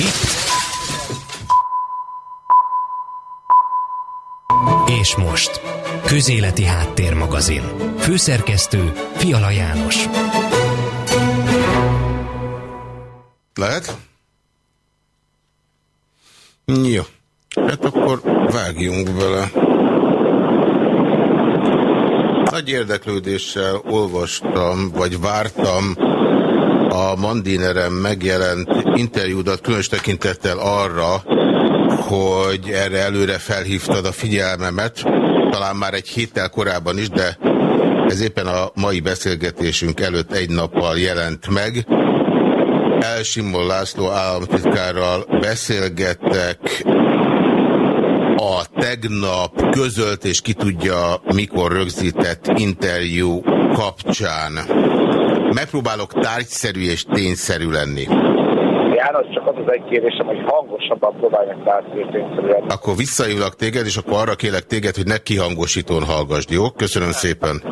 Itt. És most. Közéleti Háttérmagazin. Főszerkesztő Fiala János. Lehet? Jó. Hát akkor vágjunk bele. Nagy érdeklődéssel olvastam, vagy vártam a Mandinerem megjelent interjúdat, különös tekintettel arra, hogy erre előre felhívtad a figyelmemet, talán már egy héttel korábban is, de ez éppen a mai beszélgetésünk előtt egy nappal jelent meg. Elsimol László államtitkárral beszélgettek a tegnap közölt és ki tudja mikor rögzített interjú kapcsán. Megpróbálok tárgyszerű és tényszerű lenni. János, csak az az egy kérdésem, hogy hangosabban próbálják tárgyszerű és tényszerű lenni. Akkor visszajövök téged, és akkor arra kérlek téged, hogy ne kihangosítón hallgasd, jó? Köszönöm szépen.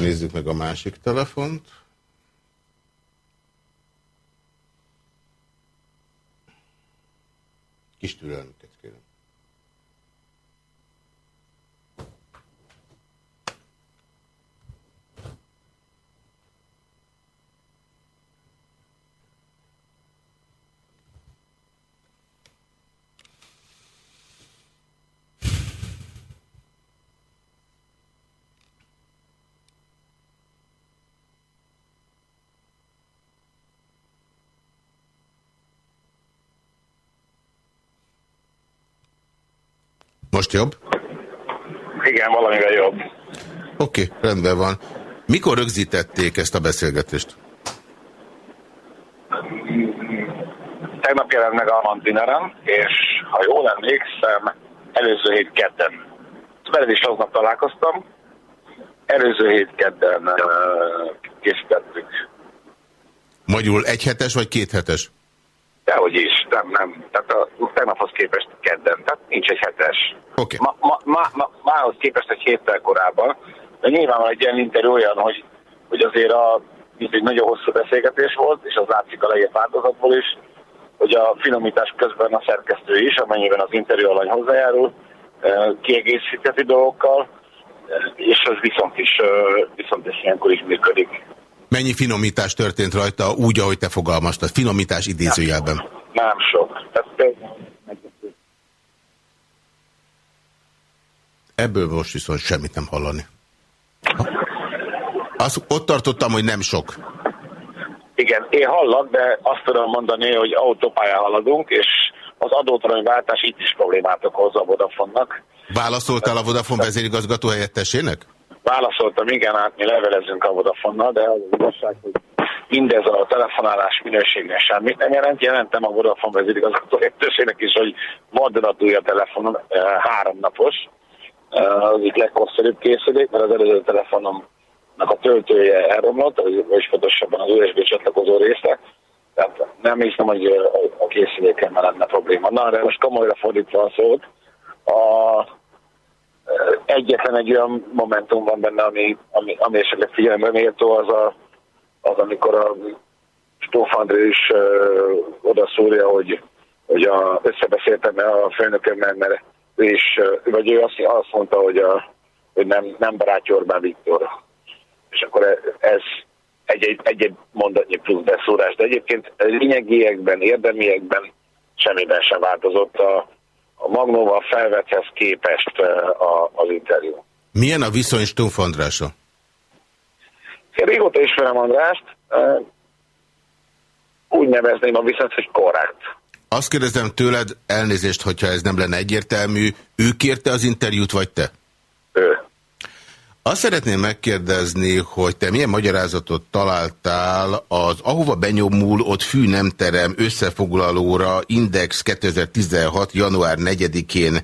Nézzük meg a másik telefont. Kis türelmüket Most jobb? Igen, valamivel jobb. Oké, okay, rendben van. Mikor rögzítették ezt a beszélgetést? Tegnap jelent meg a Mantineren, és ha jól emlékszem, előző hét kedden. Veled is aznap találkoztam. Előző hét kedden uh, készítettük. Magyarul egyhetes vagy kéthetes? Dehogy is, nem, nem. Tehát a tegnaphoz képest kedden, tehát nincs egy hetes. Oké. Ma, ma, ma, ma, mához képest egy héttel korábban, de nyilván egy ilyen interjú olyan, hogy, hogy azért a, itt egy nagyon hosszú beszélgetés volt, és az látszik a legjobb változatból is, hogy a finomítás közben a szerkesztő is, amennyiben az interjú alany hozzájárul, eh, kiegészíteti dolgokkal, eh, és ez viszont is, eh, viszont is ilyenkor is működik. Mennyi finomítás történt rajta úgy, ahogy te fogalmaztad? Finomítás idézőjelben. Nem sok. Ebből most viszont semmit nem hallani. Azt, ott tartottam, hogy nem sok. Igen, én hallak, de azt tudom mondani, hogy autópályán haladunk, és az adótalanyváltás itt is problémát okoz a Vodafonnak. Válaszoltál a Vodafone vezérigazgató helyettesének? Válaszoltam, igen, hát mi levelezünk a Vodafonnal, de az igazság, hogy mindez a telefonálás minőségnél semmit nem jelent. Jelentem a Vodafone vezérigazgató helyettesének is, hogy vadonatúj a telefonom, eh, háromnapos, eh, az itt leghosszabb készülék, mert az előző telefonomnak a töltője elromlott, vagyis pontosabban az USB csatlakozó része, tehát nem hiszem, hogy eh, a készülékemmel lenne probléma. Na, de most komolyra fordítva a szót, a, egyetlen egy olyan momentum van benne, ami, ami, ami esetleg figyelembe méltó, az, a, az amikor a Stóf is uh, oda szúrja, hogy, hogy a, összebeszéltem a főnökömmel, mert ő is, vagy ő azt, azt mondta, hogy, a, hogy nem, nem barátja Orbán Viktor. És akkor ez egy-egy, egy-egy mondatnyi plusz beszúrás. De egyébként lényegiekben, érdemiekben semmiben sem változott a, a Magnóval felvethez képest a, az interjú. Milyen a viszony Stumpf Andrásra? Én régóta ismerem Andrást, úgy nevezném a viszont, hogy korrekt. Azt kérdezem tőled, elnézést, hogyha ez nem lenne egyértelmű, ő kérte az interjút, vagy te? Ő. Azt szeretném megkérdezni, hogy te milyen magyarázatot találtál az ahova benyomul ott fű nem terem összefoglalóra Index 2016. január 4-én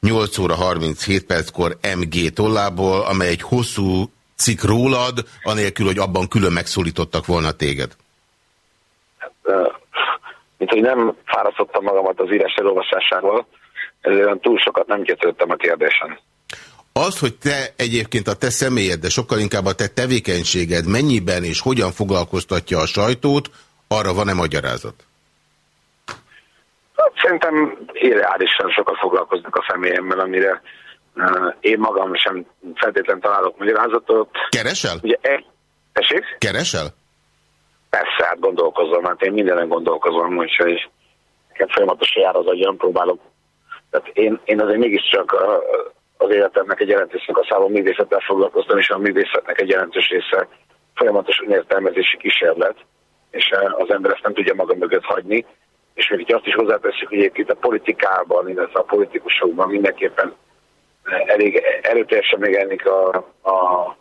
8 óra 37 perckor MG tollából, amely egy hosszú cikk rólad, anélkül, hogy abban külön megszólítottak volna téged. Mint hogy nem fárasztottam magamat az írás elolvasásával, ezért túl sokat nem gyötődtem a kérdésen. Az, hogy te egyébként a te személyed, de sokkal inkább a te tevékenységed mennyiben és hogyan foglalkoztatja a sajtót, arra van-e magyarázat? Hát szerintem irreálisan sokat foglalkoznak a személyemmel, amire uh, én magam sem feltétlenül találok magyarázatot. Keresel? Ugye, e, tessék? Keresel? Persze, hát gondolkozom, hát én mindenen gondolkozom, úgyhogy nekem folyamatosan jár az agyam, próbálok. Tehát én, én azért mégiscsak a, az életemnek egy jelentős szakaszában művészettel foglalkoztam, és a művészetnek egy jelentős része folyamatos önértelmezési kísérlet, és az ember ezt nem tudja maga mögött hagyni. És még azt is hozzáteszünk, hogy egyébként a politikában, illetve a politikusokban mindenképpen elég erőteljesen megjelenik a, a,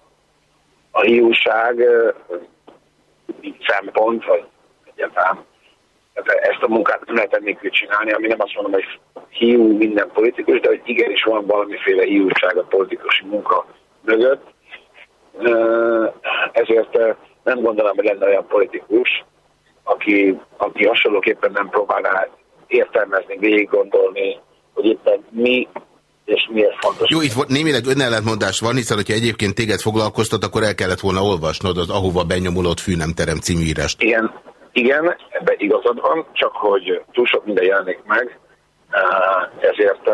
a hiúság, mint szempont, vagy egyáltalán ezt a munkát nem lehet ennélkül csinálni, ami nem azt mondom, hogy hiú minden politikus, de hogy igenis van valamiféle hiúság a politikusi munka mögött. Ezért nem gondolom, hogy lenne olyan politikus, aki, aki hasonlóképpen nem próbálná értelmezni, végig gondolni, hogy éppen mi és miért fontos. Jó, itt némileg önellentmondás van, hiszen hogyha egyébként téged foglalkoztat, akkor el kellett volna olvasnod az Ahova benyomulott fű nem terem című írást. Igen, igen, ebbe igazad van, csak hogy túl sok minden jelenik meg, ezért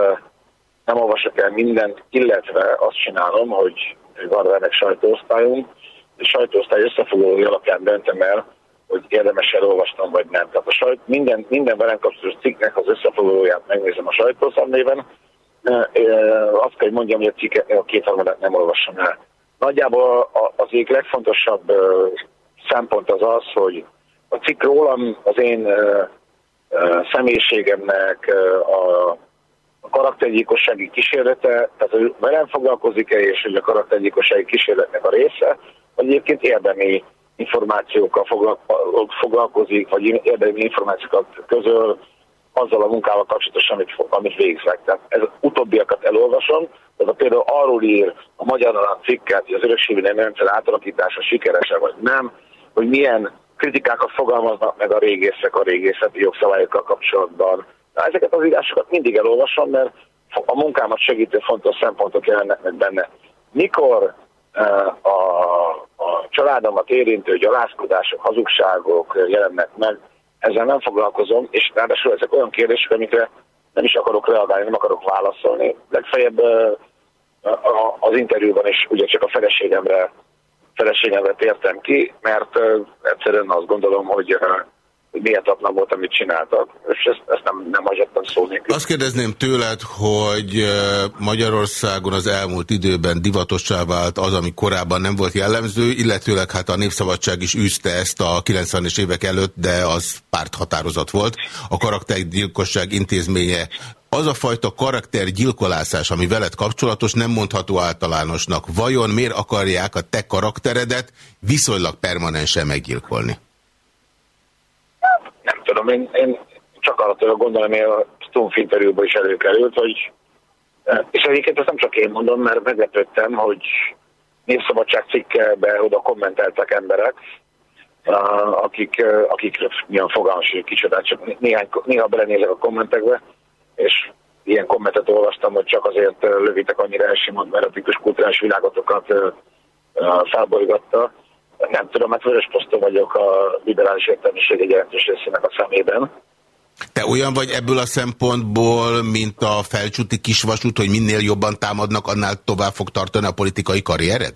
nem olvasok el mindent, illetve azt csinálom, hogy van ennek sajtóosztályunk, és sajtóosztály összefoglalói alapján döntem el, hogy érdemes elolvastam, vagy nem. Tehát a sajt, minden, minden velem kapcsolatos cikknek az összefoglalóját megnézem a sajtószemlében, azt kell, hogy mondjam, hogy a, cikke, a kétharmadát nem olvasom el. Nagyjából az egyik legfontosabb szempont az az, hogy a cikk rólam az én személyiségemnek a, a karaktergyilkossági kísérlete, tehát hogy velem foglalkozik-e, és hogy a karaktergyilkossági kísérletnek a része, vagy egyébként érdemi információkkal foglalkozik, vagy érdemi információkat közöl azzal a munkával kapcsolatosan, amit, amit végzek. Tehát ez utóbbiakat elolvasom, tehát például arról ír a magyar alap cikket, hogy az örökségű rendszer átalakítása sikeres-e vagy nem, hogy milyen kritikákat fogalmaznak meg a régészek a régészeti jogszabályokkal kapcsolatban. Na, ezeket az írásokat mindig elolvasom, mert a munkámat segítő fontos szempontok jelennek meg benne. Mikor uh, a, a családomat érintő gyalázkodások, hazugságok jelennek meg, ezzel nem foglalkozom, és ráadásul ezek olyan kérdések, amikre nem is akarok reagálni, nem akarok válaszolni. Legfeljebb az interjúban is ugye csak a feleségemre, feleségemre tértem ki, mert egyszerűen azt gondolom, hogy méltatlan volt, amit csináltak, és ezt, ezt nem, nem hagyattam szó nélkül. Azt kérdezném tőled, hogy Magyarországon az elmúlt időben divatossá vált az, ami korábban nem volt jellemző, illetőleg hát a Népszabadság is űzte ezt a 90-es évek előtt, de az párthatározat volt. A karaktergyilkosság intézménye az a fajta karaktergyilkolászás, ami veled kapcsolatos, nem mondható általánosnak. Vajon miért akarják a te karakteredet viszonylag permanensen meggyilkolni? Tudom, én, én csak arra tudok gondolni, hogy a Stumpf interjúban is előkerült, hogy e, és egyébként ezt nem csak én mondom, mert meglepődtem, hogy Népszabadság cikkebe oda kommenteltek emberek, akik, e, akik milyen fogalmas, hogy kicsodát, csak néhány, néha belenézek a kommentekbe, és ilyen kommentet olvastam, hogy csak azért lövitek annyira elsimont, mert a tikus kulturális világotokat e, felbolygatta nem tudom, hát vörös poszton vagyok a liberális értelmiség egy jelentős részének a szemében. Te olyan vagy ebből a szempontból, mint a felcsúti kisvasút, hogy minél jobban támadnak, annál tovább fog tartani a politikai karriered?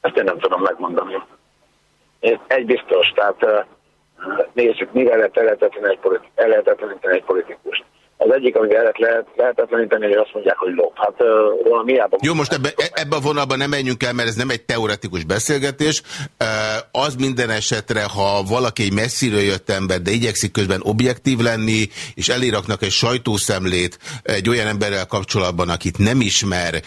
Ezt én nem tudom megmondani. Egy biztos, tehát nézzük, mivel lehet ellehetetleníteni egy politikust. Az egyik, amit lehet, lehet, lehetetleníteni, hogy azt mondják, hogy lop. Hát róla miában... Jó, most ebbe, ebbe a vonalban nem menjünk el, mert ez nem egy teoretikus beszélgetés. Az minden esetre, ha valaki egy messziről jött ember, de igyekszik közben objektív lenni, és eléraknak egy sajtószemlét egy olyan emberrel kapcsolatban, akit nem ismer,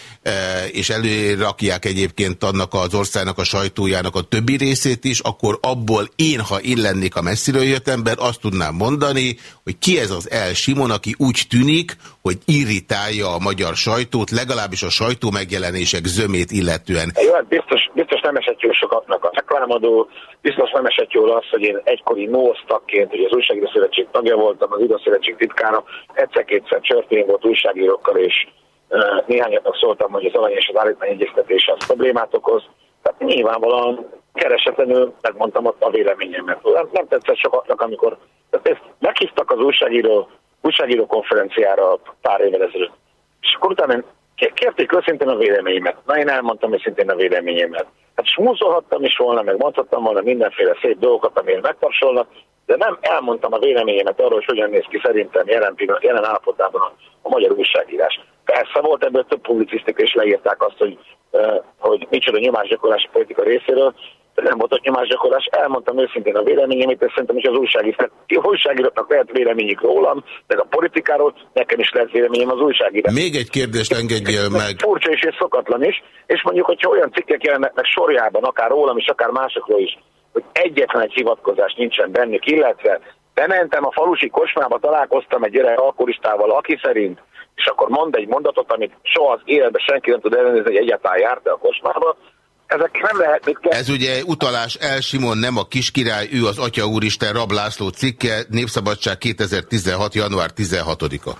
és előrakják egyébként annak az országnak a sajtójának a többi részét is, akkor abból én, ha én lennék a messziről jött ember, azt tudnám mondani, hogy ki ez az El Simon, aki úgy tűnik, hogy irritálja a magyar sajtót, legalábbis a sajtó megjelenések zömét illetően. Jó, hát biztos, biztos nem esett jól sokatnak a reklamadó, biztos nem esett jól az, hogy én egykori NOSZ tagként, hogy az Újságíró Szövetség tagja voltam, az Szövetség titkára, egyszer-kétszer csörtén volt újságírókkal, és uh, néhányatnak szóltam, hogy az alany és az állítmány egyeztetés az problémát okoz. Tehát nyilvánvalóan keresetlenül megmondtam ott a véleményemet. Nem, nem tetszett sokatnak, amikor tehát ezt meghívtak az újságíró újságíró konferenciára pár évvel ezelőtt. És akkor utána kérték őszintén a véleményemet. Na én elmondtam őszintén a véleményemet. Hát smúzolhattam is volna, meg mondhattam volna mindenféle szép dolgokat, amiért megtapsolnak, de nem elmondtam a véleményemet arról, hogy hogyan néz ki szerintem jelen, jelen állapotában a, a magyar újságírás. Persze volt ebből több publicisztika, és leírták azt, hogy, hogy micsoda nyomásgyakorlás a politika részéről, nem volt ott nyomásgyakorlás, elmondtam őszintén a véleményemet, és szerintem is az újságíróknak, újságíróknak lehet véleményük rólam, meg a politikáról, nekem is lesz véleményem az újságírás. Még egy kérdést engedjél meg. Furcsa és, és szokatlan is, és mondjuk, hogyha olyan cikkek jelennek meg sorjában, akár rólam is, akár másokról is, hogy egyetlen egy hivatkozás nincsen bennük, illetve bementem a falusi kocsmába, találkoztam egy gyerek alkoholistával, aki szerint, és akkor mond egy mondatot, amit soha az életben senki nem tud ellenőrizni, hogy egyáltalán járt-e a kocsmába, ezek nem lehet mit. Ez ugye utalás El Simon, nem a kiskirály, ő az Atya Úristen Rab László cikke, Népszabadság 2016. január 16-a.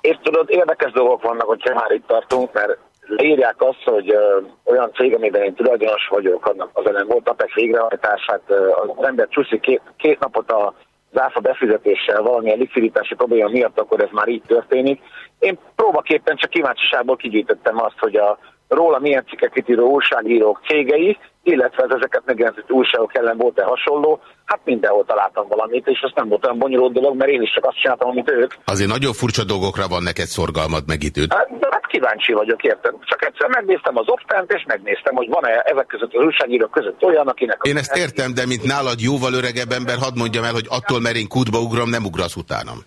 És tudod, érdekes dolgok vannak, hogyha már itt tartunk, mert leírják azt, hogy ö, olyan cég, amiben én tulajdonos vagyok, annak az ellen volt APEC végrehajtását, ö, az ember csúszik két, két napot a záfa befizetéssel valamilyen likviditási probléma miatt, akkor ez már így történik. Én próbaképpen csak kíváncsiságból kigyűjtöttem azt, hogy a róla milyen cikkeket író újságírók cégei, illetve az ezeket megjelentett újságok ellen volt-e hasonló, hát mindenhol találtam valamit, és ez nem volt olyan bonyolult dolog, mert én is csak azt csináltam, amit ők. Azért nagyon furcsa dolgokra van neked szorgalmad meg. Hát, de hát kíváncsi vagyok, érted? Csak egyszer megnéztem az optánt, és megnéztem, hogy van-e ezek között az újságírók között olyan, akinek... Én ezt értem, de mint nálad jóval öregebb ember, hadd mondjam el, hogy attól, mert én kútba ugrom, nem ugrasz utánam.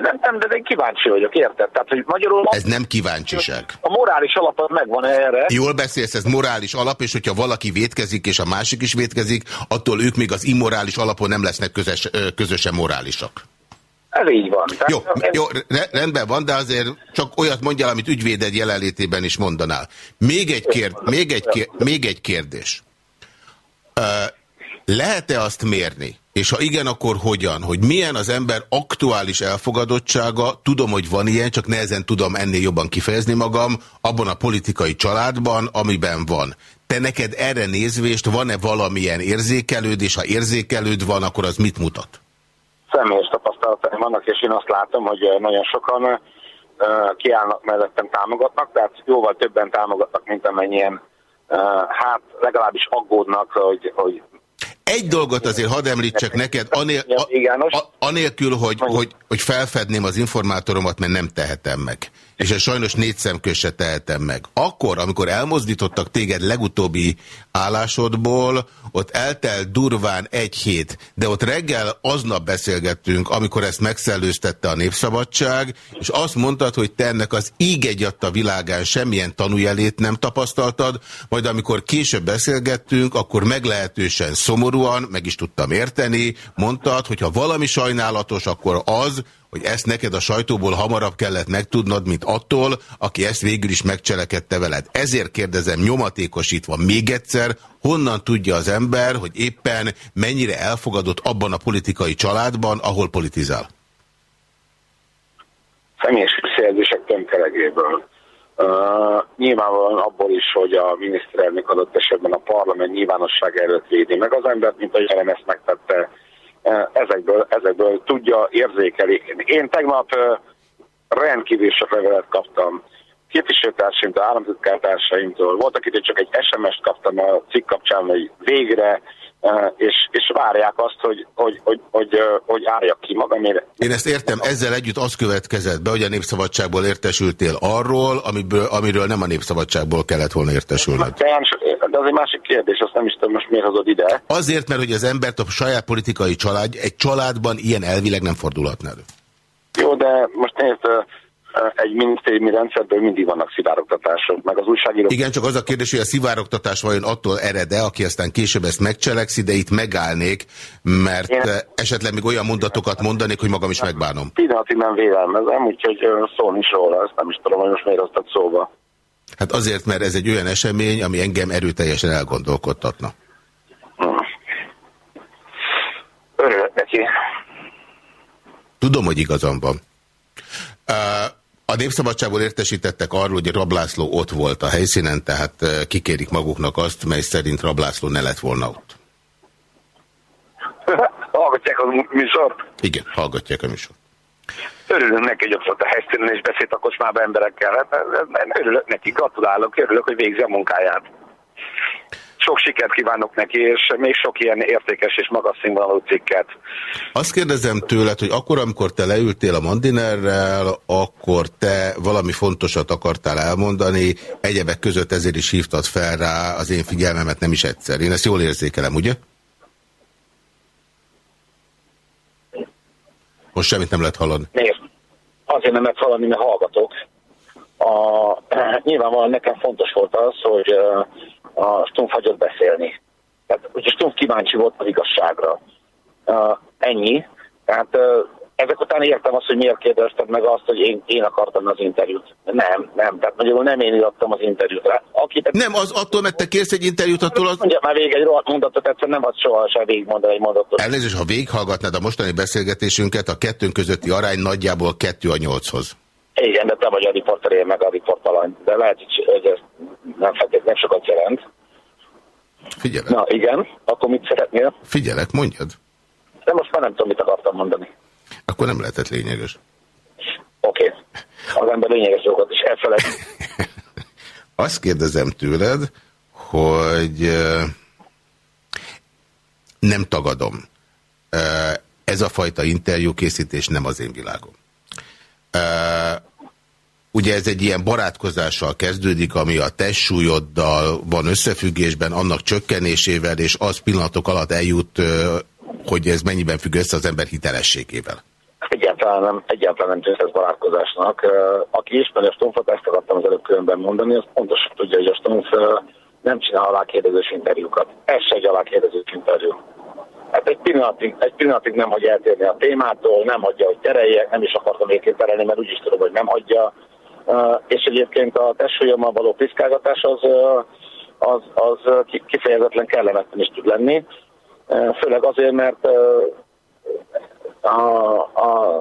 Nem, nem, de én kíváncsi vagyok, érted? Tehát, hogy magyarul... Ez nem kíváncsiság. A morális alapot megvan erre. Jól beszélsz, ez morális alap, és hogyha valaki vétkezik, és a másik is vétkezik, attól ők még az immorális alapon nem lesznek közös, közösen morálisak. Ez így van. Tehát jó, én... jó, rendben van, de azért csak olyat mondjál, amit ügyvéded jelenlétében is mondanál. Még egy, kérd, még egy, kérd, még egy kérdés. Lehet-e azt mérni, és ha igen, akkor hogyan? Hogy milyen az ember aktuális elfogadottsága, tudom, hogy van ilyen, csak nehezen tudom ennél jobban kifejezni magam, abban a politikai családban, amiben van. Te neked erre nézvést van-e valamilyen érzékelődés? Ha érzékelőd van, akkor az mit mutat? Személyes tapasztalataim vannak, és én azt látom, hogy nagyon sokan kiállnak mellettem, támogatnak, tehát jóval többen támogatnak, mint amennyien hát legalábbis aggódnak, hogy, hogy egy dolgot azért hadd említsek neked, anél, a, a, anélkül, hogy, hogy, hogy felfedném az informátoromat, mert nem tehetem meg. És ezt sajnos négy szemköz se tehetem meg. Akkor, amikor elmozdítottak téged legutóbbi állásodból, ott eltelt durván egy hét, de ott reggel aznap beszélgettünk, amikor ezt megszellőztette a Népszabadság, és azt mondtad, hogy te ennek az íg egyatta világán semmilyen tanújelét nem tapasztaltad, majd amikor később beszélgettünk, akkor meglehetősen szomorúan, meg is tudtam érteni, mondtad, hogy ha valami sajnálatos, akkor az, hogy ezt neked a sajtóból hamarabb kellett megtudnod, mint attól, aki ezt végül is megcselekedte veled. Ezért kérdezem nyomatékosítva még egyszer, honnan tudja az ember, hogy éppen mennyire elfogadott abban a politikai családban, ahol politizál? Személyes visszajelzések tömkelegéből. Uh, nyilvánvalóan abból is, hogy a miniszterelnök adott esetben a parlament nyilvánosság előtt védi meg az embert, mint ahogy Jelen ezt megtette ezekből, ezekből tudja érzékeli. Én tegnap rendkívül sok levelet kaptam képviselőtársaimtól, államtitkártársaimtól. Volt, akitől csak egy SMS-t kaptam a cikk kapcsán, hogy végre és, és várják azt, hogy, hogy, hogy, hogy, hogy álljak ki magamért. Én ezt értem, ezzel együtt az következett be, hogy a Népszabadságból értesültél arról, amiből, amiről nem a Népszabadságból kellett volna értesülnöd. De, az egy másik kérdés, azt nem is tudom most miért hozod ide. Azért, mert hogy az embert a saját politikai család, egy családban ilyen elvileg nem fordulhatna elő. Jó, de most nézd, minisztériumi rendszerből mindig vannak szivárogtatások, meg az újságírók... Igen, csak az a kérdés, hogy a szivárogtatás vajon attól erede, aki aztán később ezt megcselekszi, de itt megállnék, mert Én... esetleg még olyan mondatokat mondanék, hogy magam is megbánom. Pillanatig nem vélelmezem, úgyhogy szólni is róla, ezt nem is tudom, hogy most miért hoztad szóba. Hát azért, mert ez egy olyan esemény, ami engem erőteljesen elgondolkodtatna. Örülök neki. Tudom, hogy igazam van. Uh, a Népszabadságból értesítettek arról, hogy Rablászló ott volt a helyszínen, tehát kikérik maguknak azt, mely szerint Rablászló ne lett volna ott. hallgatják a műsort? Igen, hallgatják a műsort. örülünk neki, hogy ott a helyszínen és beszélt a kocsmába emberekkel. Hát, örülök neki, gratulálok, örülök, hogy végzi a munkáját. Sok sikert kívánok neki, és még sok ilyen értékes és magas színvonalú cikket. Azt kérdezem tőled, hogy akkor, amikor te leültél a Mandinerrel, akkor te valami fontosat akartál elmondani, egyebek között ezért is hívtad fel rá az én figyelmemet nem is egyszer. Én ezt jól érzékelem, ugye? Most semmit nem lehet hallani. Nézd, azért nem lehet hallani, mert hallgatok. A, nyilvánvalóan nekem fontos volt az, hogy a Stumpf hagyott beszélni. Tehát, hogy a Stumpf kíváncsi volt az igazságra. Ennyi. Tehát ezek után értem azt, hogy miért kérdezted meg azt, hogy én, én akartam az interjút. Nem, nem. Tehát magyarul nem én írtam az interjút. Aki, nem, az attól, mert te kérsz egy interjút, attól az... Mondja már végig egy rohadt mondatot, egyszerűen nem ad soha se végigmondani egy mondatot. Elnézést, ha végighallgatnád a mostani beszélgetésünket, a kettőnk közötti arány nagyjából kettő a nyolchoz. Igen, de te vagy a riporteré, meg a riportalany. De lehet, hogy ez nem, nem sokat jelent. Figyelek. Na igen, akkor mit szeretnél? Figyelek, mondjad. De most már nem tudom, mit akartam mondani. Akkor nem lehetett lényeges. Oké. Okay. Az ember lényeges dolgot is elfelejt. Azt kérdezem tőled, hogy nem tagadom. Ez a fajta interjúkészítés nem az én világom. Ugye ez egy ilyen barátkozással kezdődik, ami a testsúlyoddal van összefüggésben, annak csökkenésével, és az pillanatok alatt eljut, hogy ez mennyiben függ össze az ember hitelességével. Egyáltalán nem, egyáltalán nem tűnt ez barátkozásnak. Aki ismeri a Stumfot, ezt akartam az előbb különben mondani, az pontosan tudja, hogy a Stumf nem csinál alákérdezős interjúkat. Ez se egy alákérdezős interjú. Hát egy pillanatig, egy pillanatig nem hagyja eltérni a témától, nem hagyja, hogy terelje, nem is akartam végként terelni, mert úgyis tudom, hogy nem hagyja. És egyébként a testsúlyommal való piszkálgatás az, az, az kifejezetlen kellemetlen is tud lenni, főleg azért, mert a, a,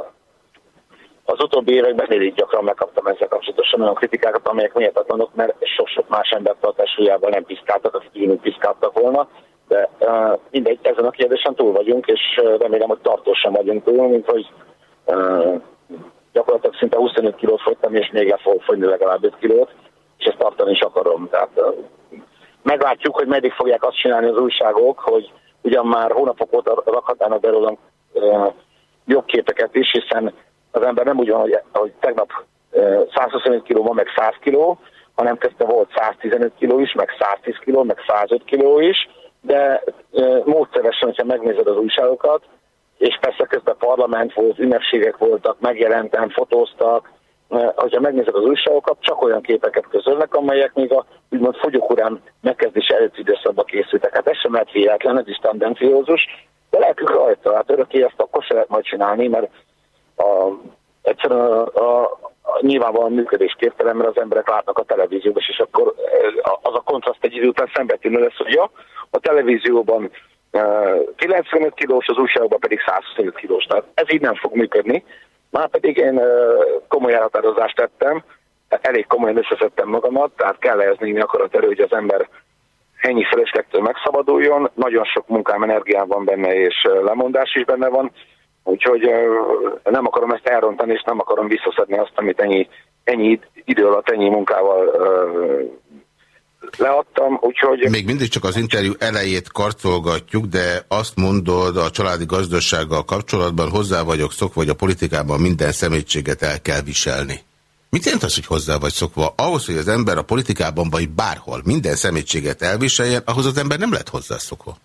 az utóbbi években én gyakran megkaptam ezzel kapcsolatosan olyan kritikákat, amelyek méltatlanok, mert sok-sok más embert a testsúlyával nem piszkáltak, akik ugyanúgy piszkáltak volna, de uh, mindegy, ezen a kérdésen túl vagyunk, és remélem, hogy tartósan vagyunk túl, mint hogy uh, gyakorlatilag szinte 25 kilót fogytam, és még le fogok fogyni legalább 5 kilót, és ezt tartani is akarom. Tehát meglátjuk, hogy meddig fogják azt csinálni az újságok, hogy ugyan már hónapok óta rakhatnának belőlem jobb képeket is, hiszen az ember nem úgy van, hogy, hogy tegnap 125 kiló van, meg 100 kiló, hanem közte volt 115 kiló is, meg 110 kiló, meg 105 kiló is, de módszeresen, hogyha megnézed az újságokat, és persze közben parlament volt, ünnepségek voltak, megjelentem, fotóztak, hogyha megnézek az újságokat, csak olyan képeket közölnek, amelyek még a úgymond fogyókurán megkezdés előtt időszakban készültek. Hát ez sem lehet véletlen, ez is tendenciózus, de lelkük rajta, hát örökké ezt akkor se lehet majd csinálni, mert a, egyszerűen a, a nyilvánvalóan működésképtelen, mert az emberek látnak a televízióban, és akkor az a kontraszt egy idő után szembetűnő lesz, hogy ja, a televízióban 95 kilós, az újságban pedig 125 kilós. Tehát ez így nem fog működni. Már pedig én komoly elhatározást tettem, elég komolyan összeszedtem magamat, tehát kell ehhez némi erő, hogy az ember ennyi feleslegtől megszabaduljon. Nagyon sok munkám, energiám van benne, és lemondás is benne van. Úgyhogy nem akarom ezt elrontani, és nem akarom visszaszedni azt, amit ennyi, ennyi idő alatt, ennyi munkával leadtam, úgyhogy... Még mindig csak az interjú elejét karcolgatjuk, de azt mondod a családi gazdasággal kapcsolatban, hozzá vagyok szokva, hogy a politikában minden szemétséget el kell viselni. Mit jelent az, hogy hozzá vagy szokva? Ahhoz, hogy az ember a politikában vagy bárhol minden szemétséget elviseljen, ahhoz az ember nem lett hozzászokva.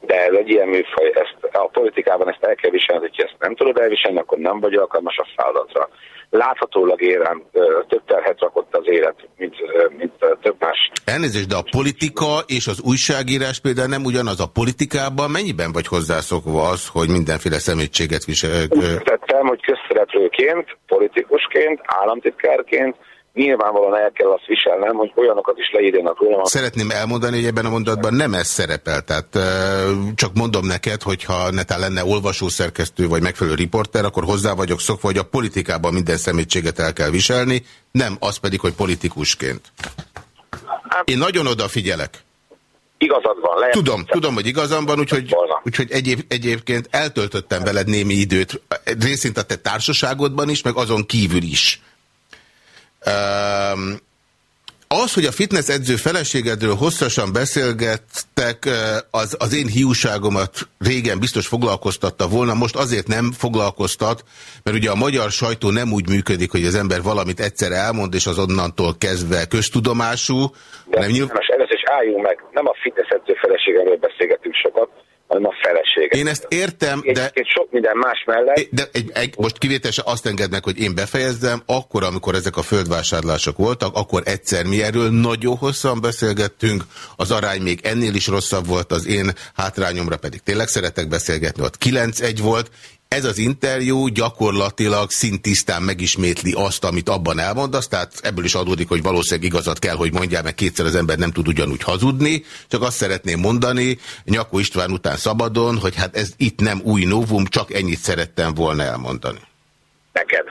De ez egy ilyen műfaj, a politikában ezt el kell viselni, hogy ezt nem tudod elviselni, akkor nem vagy alkalmas a feladatra láthatólag érem több terhet rakott az élet, mint, mint több más. Elnézést, de a politika és az újságírás például nem ugyanaz a politikában. Mennyiben vagy hozzászokva az, hogy mindenféle szemétséget visel? Úgy tettem, hogy közszereplőként, politikusként, államtitkárként nyilvánvalóan el kell azt viselnem, hogy olyanokat is leírjanak rólam. Szeretném elmondani, hogy ebben a mondatban nem ez szerepel. Tehát csak mondom neked, hogyha netán lenne olvasószerkesztő vagy megfelelő riporter, akkor hozzá vagyok szokva, hogy a politikában minden szemétséget el kell viselni, nem az pedig, hogy politikusként. Hát- Én nagyon odafigyelek. igazad van. Lehet, tudom, tudom, hogy igazam van, úgyhogy, úgyhogy egyéb, egyébként eltöltöttem veled némi időt, részint a te társaságodban is, meg azon kívül is. Um, az, hogy a fitness edző feleségedről hosszasan beszélgettek, az, az én hiúságomat régen biztos foglalkoztatta volna, most azért nem foglalkoztat, mert ugye a magyar sajtó nem úgy működik, hogy az ember valamit egyszer elmond, és az onnantól kezdve köztudomású. De nem nyilv... először is álljunk meg, nem a fitness edző feleségemről beszélgetünk sokat, hanem a felesége. Én ezt értem, de... Egy sok minden más mellett... De egy, egy, most kivételesen azt engednek, hogy én befejezzem, akkor, amikor ezek a földvásárlások voltak, akkor egyszer mi erről nagyon hosszan beszélgettünk, az arány még ennél is rosszabb volt, az én hátrányomra pedig tényleg szeretek beszélgetni, ott 9-1 volt, ez az interjú gyakorlatilag szintisztán megismétli azt, amit abban elmondasz, tehát ebből is adódik, hogy valószínűleg igazat kell, hogy mondjál, mert kétszer az ember nem tud ugyanúgy hazudni, csak azt szeretném mondani, Nyakó István után szabadon, hogy hát ez itt nem új novum, csak ennyit szerettem volna elmondani. Neked.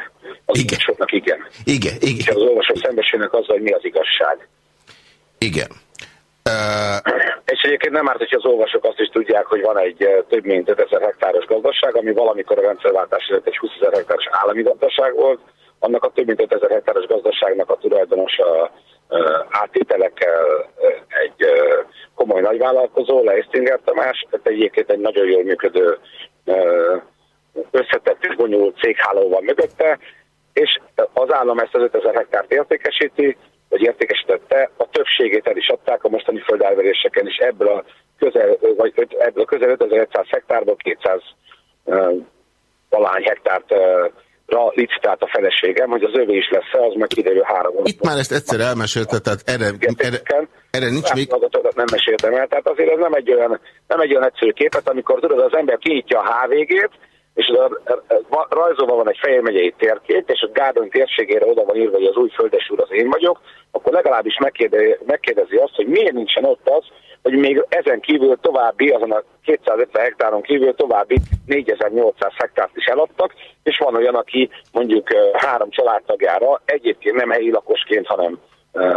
Az igen. Soknak igen. Igen, igen. És az olvasók szembesülnek azzal, hogy mi az igazság. Igen. És egyébként nem árt, hogy az olvasók azt is tudják, hogy van egy több mint 5000 hektáros gazdaság, ami valamikor a rendszerváltás előtt egy 20 ezer hektáros állami gazdaság volt. Annak a több mint 5000 hektáros gazdaságnak a tulajdonosa uh, átételekkel egy uh, komoly nagyvállalkozó, Leistinger Tamás, tehát egyébként egy nagyon jól működő összetett és bonyolult cégháló van mögötte, és az állam ezt az 5000 hektárt értékesíti, vagy értékesítette, a többségét el is adták a mostani földárveréseken is ebből a közel, vagy ebből a közel 5100 hektárból 200 uh, valány hektárt uh, ra licitált a feleségem, hogy az övé is lesz az meg kiderül három Itt már ezt egyszer elmesélte, tehát erre, erre, erre nincs még... nem meséltem el, tehát azért ez nem egy olyan, nem egy olyan egyszerű képet, amikor tudod, az ember kinyitja a HVG-t, és rajzolva van egy Fejér megyei térkép, és a Gárdony térségére oda van írva, hogy az új földes úr az én vagyok, akkor legalábbis megkérdezi, megkérdezi azt, hogy miért nincsen ott az, hogy még ezen kívül további, azon a 250 hektáron kívül további 4800 hektárt is eladtak, és van olyan, aki mondjuk három családtagjára egyébként nem helyi lakosként, hanem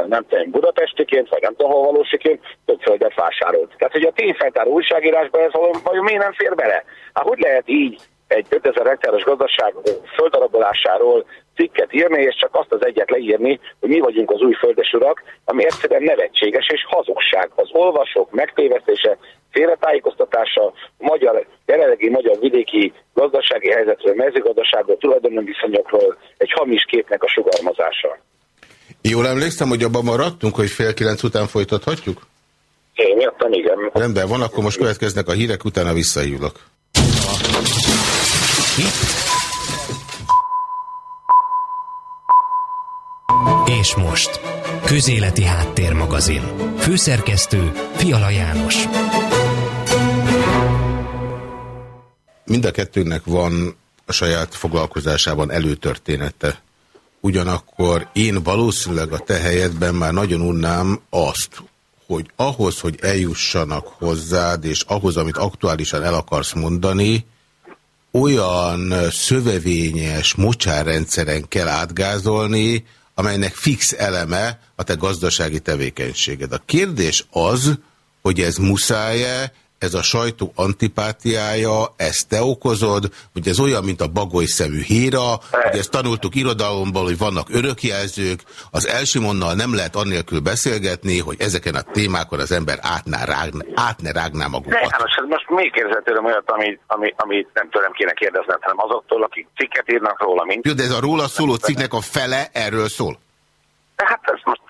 nem tudom, budapestiként, vagy nem tudom, hol valósiként, több földet vásárolt. Tehát, hogy a tényfeltáró újságírásban ez vajon miért nem fér bele? Hát hogy lehet így egy 5000 hektáros gazdaság földarabolásáról cikket írni, és csak azt az egyet leírni, hogy mi vagyunk az új földes urak, ami egyszerűen nevetséges és hazugság. Az olvasók megtévesztése, félretájékoztatása, magyar, jelenlegi magyar vidéki gazdasági helyzetről, mezőgazdaságról, tulajdonomi viszonyokról egy hamis képnek a sugalmazása. Jól emlékszem, hogy abban maradtunk, hogy fél kilenc után folytathatjuk? Én miattam, igen. Rendben van, akkor most következnek a hírek, utána visszahívlak. És most, Közéleti Háttérmagazin. Főszerkesztő Fiala János. Mind a kettőnek van a saját foglalkozásában előtörténete. Ugyanakkor én valószínűleg a te helyedben már nagyon unnám azt, hogy ahhoz, hogy eljussanak hozzád, és ahhoz, amit aktuálisan el akarsz mondani, olyan szövevényes mocsárrendszeren kell átgázolni, amelynek fix eleme a te gazdasági tevékenységed. A kérdés az, hogy ez muszáj-e, ez a sajtó antipátiája, ezt te okozod, hogy ez olyan, mint a bagoly szemű híra, hogy ezt tanultuk irodalomból, hogy vannak örökjelzők, az Elsimonnal nem lehet annélkül beszélgetni, hogy ezeken a témákon az ember átná rágná, át ne rágná magukat. De most, most még kérdezett tőlem olyat, amit ami, ami nem tőlem kéne kérdezni, hanem azoktól, akik cikket írnak róla, mint... Jó, de ez a róla szóló cikknek a fele erről szól. Hát ez most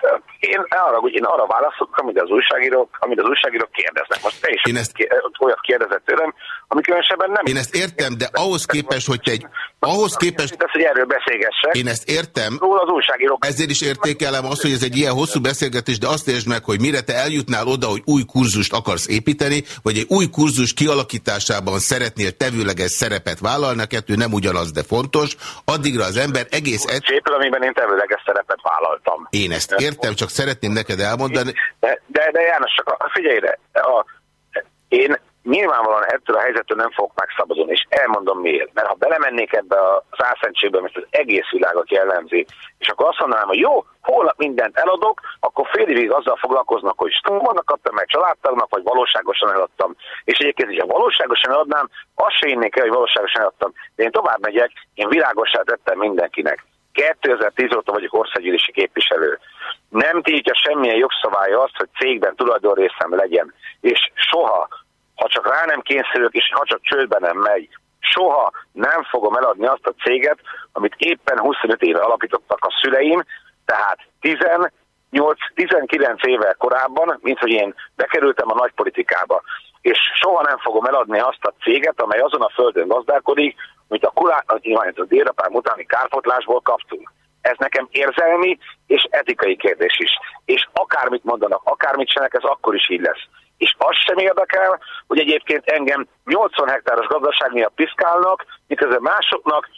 én arra, én arra válaszolok, amit az újságírók, amit az újságírók kérdeznek. Most te is én ezt... olyat kérdezett tőlem, ami különösebben nem... Én ezt értem, de ahhoz képest, hogy te egy... Ahhoz képest... Ezt, hogy erről beszélgessek. Én ezt értem. Róla az újságírók. Ezért is értékelem azt, hogy ez egy ilyen hosszú beszélgetés, de azt értsd meg, hogy mire te eljutnál oda, hogy új kurzust akarsz építeni, vagy egy új kurzus kialakításában szeretnél tevőleges szerepet vállalni, kettő nem ugyanaz, de fontos, addigra az ember egész... Szépen, amiben én tevőleges szerepet vállaltam. Én ezt értem, csak szeretném neked elmondani. De, de, de János, csak figyelj ide, a, én nyilvánvalóan ettől a helyzettől nem fogok megszabadulni, és elmondom miért. Mert ha belemennék ebbe az álszentségbe, amit az egész világot jellemzi, és akkor azt mondanám, hogy jó, holnap mindent eladok, akkor fél évig azzal foglalkoznak, hogy vannak kaptam meg családtagnak, vagy valóságosan eladtam. És egyébként, ha valóságosan eladnám, azt se innék el, hogy valóságosan eladtam. De én tovább megyek, én világosá tettem mindenkinek. 2010 óta vagyok országgyűlési képviselő. Nem tiltja semmilyen jogszabálya azt, hogy cégben tulajdonrészem legyen. És soha ha csak rá nem kényszerülök, és ha csak csődbe nem megy, soha nem fogom eladni azt a céget, amit éppen 25 éve alapítottak a szüleim, tehát 18, 19 éve korábban, mint hogy én bekerültem a nagypolitikába. És soha nem fogom eladni azt a céget, amely azon a földön gazdálkodik, mint a, kulá, a délapám utáni kárpotlásból kaptunk. Ez nekem érzelmi és etikai kérdés is. És akármit mondanak, akármit csinálnak, ez akkor is így lesz és az sem érdekel, hogy egyébként engem 80 hektáros gazdaság miatt piszkálnak, miközben másoknak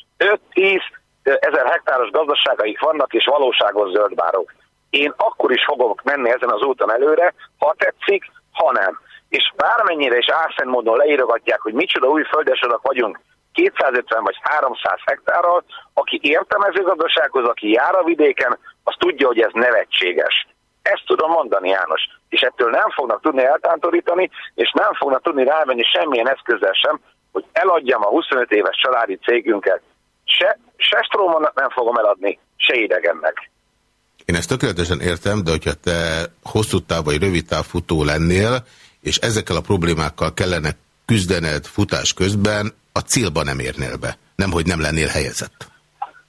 5-10 ezer hektáros gazdaságaik vannak, és valóságos zöldbárok. Én akkor is fogok menni ezen az úton előre, ha tetszik, ha nem. És bármennyire is álszent módon leírogatják, hogy micsoda új földesodak vagyunk, 250 vagy 300 hektárral, aki ért a aki jár a vidéken, az tudja, hogy ez nevetséges. Ezt tudom mondani, János. És ettől nem fognak tudni eltántorítani, és nem fognak tudni rávenni semmilyen eszközzel sem, hogy eladjam a 25 éves családi cégünket. Se, se Strómannak nem fogom eladni, se idegennek. Én ezt tökéletesen értem, de hogyha te hosszú táv vagy rövid táv futó lennél, és ezekkel a problémákkal kellene küzdened futás közben, a célba nem érnél be. Nemhogy nem lennél helyezett.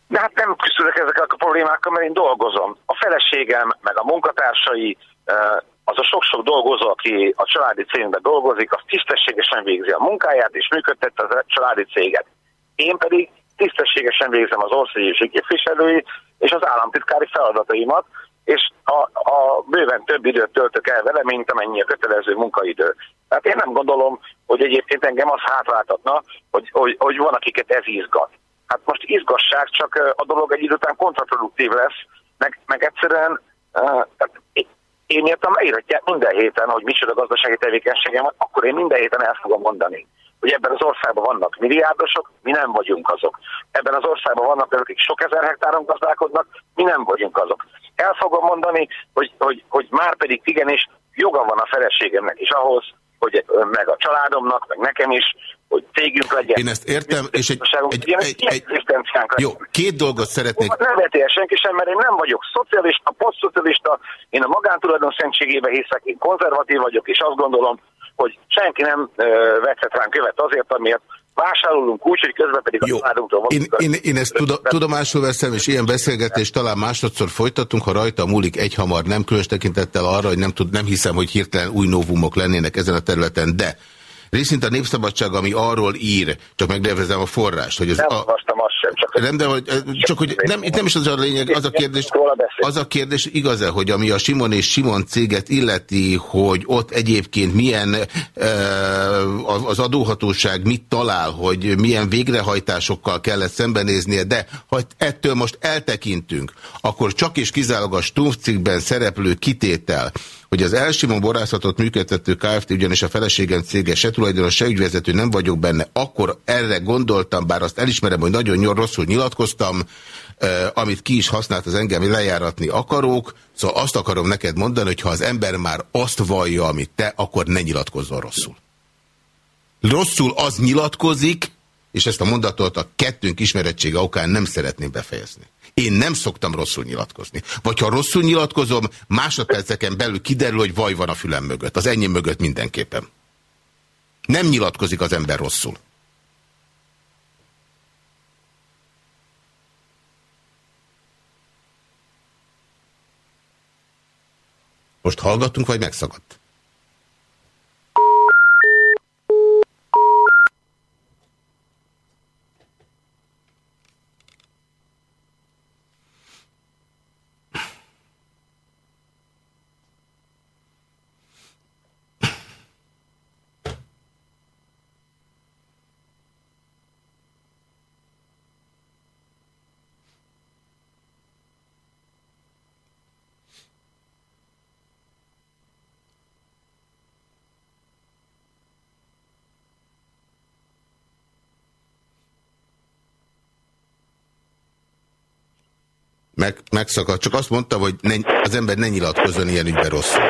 De hát nem küzdök ezekkel a problémákkal, mert én dolgozom. A feleségem, meg a munkatársai, az a sok-sok dolgozó, aki a családi cégben dolgozik, az tisztességesen végzi a munkáját, és működtette a családi céget. Én pedig tisztességesen végzem az országgyűlési képviselői és az államtitkári feladataimat, és a, a bőven több időt töltök el vele, mint amennyi a kötelező munkaidő. Tehát én nem gondolom, hogy egyébként engem az hátráltatna, hogy, hogy, hogy van, akiket ez izgat. Hát most izgasság, csak a dolog egy idő után kontraproduktív lesz, meg, meg egyszerűen tehát én értem, leíratják minden héten, hogy micsoda gazdasági tevékenységem van, akkor én minden héten el fogom mondani, hogy ebben az országban vannak milliárdosok, mi nem vagyunk azok. Ebben az országban vannak akik sok ezer hektáron gazdálkodnak, mi nem vagyunk azok. El fogom mondani, hogy, hogy, hogy már pedig igenis joga van a feleségemnek is ahhoz, hogy meg a családomnak, meg nekem is, hogy cégünk legyen. Én ezt értem, és egy, egy, egy, egy, egy jó, két dolgot szeretnék. Ne vetél senki sem, mert én nem vagyok szocialista, posztszocialista, én a magántulajdon szentségébe hiszek, én konzervatív vagyok, és azt gondolom, hogy senki nem vethet rám követ azért, amiért vásárolunk úgy, hogy közben pedig a családunktól én, én, én ezt tuda, tudomásul veszem, és ilyen beszélgetést talán másodszor folytatunk, ha rajta múlik egy hamar, nem különös tekintettel arra, hogy nem, tud, nem hiszem, hogy hirtelen új novumok lennének ezen a területen, de részint a Népszabadság, ami arról ír, csak megnevezem a forrást, hogy az nem a, sem, csak, nem, de, hogy, csak hogy nem, itt nem is az a lényeg, az a kérdés, az a kérdés igaz-e, hogy ami a Simon és Simon céget illeti, hogy ott egyébként milyen az adóhatóság mit talál, hogy milyen végrehajtásokkal kellett szembenéznie, de ha ettől most eltekintünk, akkor csak és kizárólag a Stumpf szereplő kitétel, hogy az Elsimon borászatot működtető Kft. ugyanis a feleségem cége se tulajdonos, se ügyvezető nem vagyok benne, akkor erre gondoltam, bár azt elismerem, hogy nagyon rosszul nyilatkoztam, amit ki is használt az engem lejáratni akarók, szóval azt akarom neked mondani, hogy ha az ember már azt vallja, amit te, akkor ne nyilatkozzon rosszul. Rosszul az nyilatkozik, és ezt a mondatot a kettőnk ismerettsége okán nem szeretném befejezni. Én nem szoktam rosszul nyilatkozni. Vagy ha rosszul nyilatkozom, másodperceken belül kiderül, hogy vaj van a fülem mögött. Az enyém mögött mindenképpen. Nem nyilatkozik az ember rosszul. Most hallgatunk, vagy megszagadt? Meg, megszakadt. Csak azt mondtam, hogy ne, az ember ne nyilatkozzon ilyen ügyben rosszul.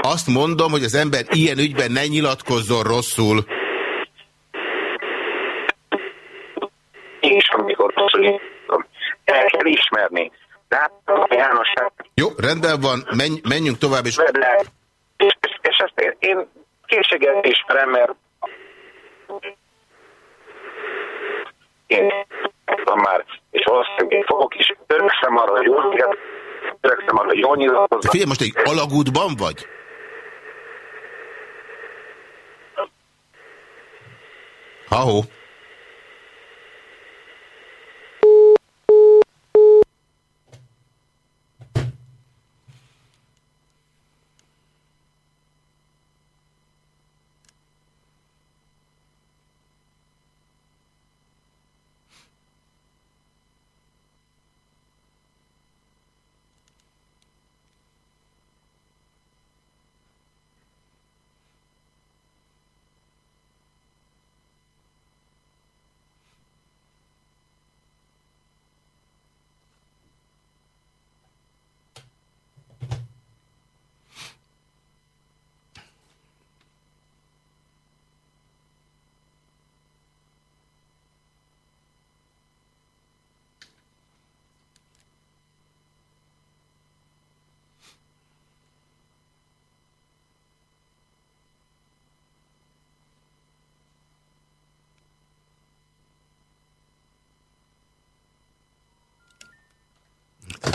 Azt mondom, hogy az ember ilyen ügyben ne nyilatkozzon rosszul. És amikor rosszul el kell ismerni. hát, János, Jó, rendben van, menj, menjünk tovább, és... És, és ezt én, én készséggel ismerem, mert én már, és valószínűleg én fogok is, törekszem arra, hogy jól törekszem arra, jól nyilatkozzak. Figyelj, most egy alagútban vagy? Ha-ho.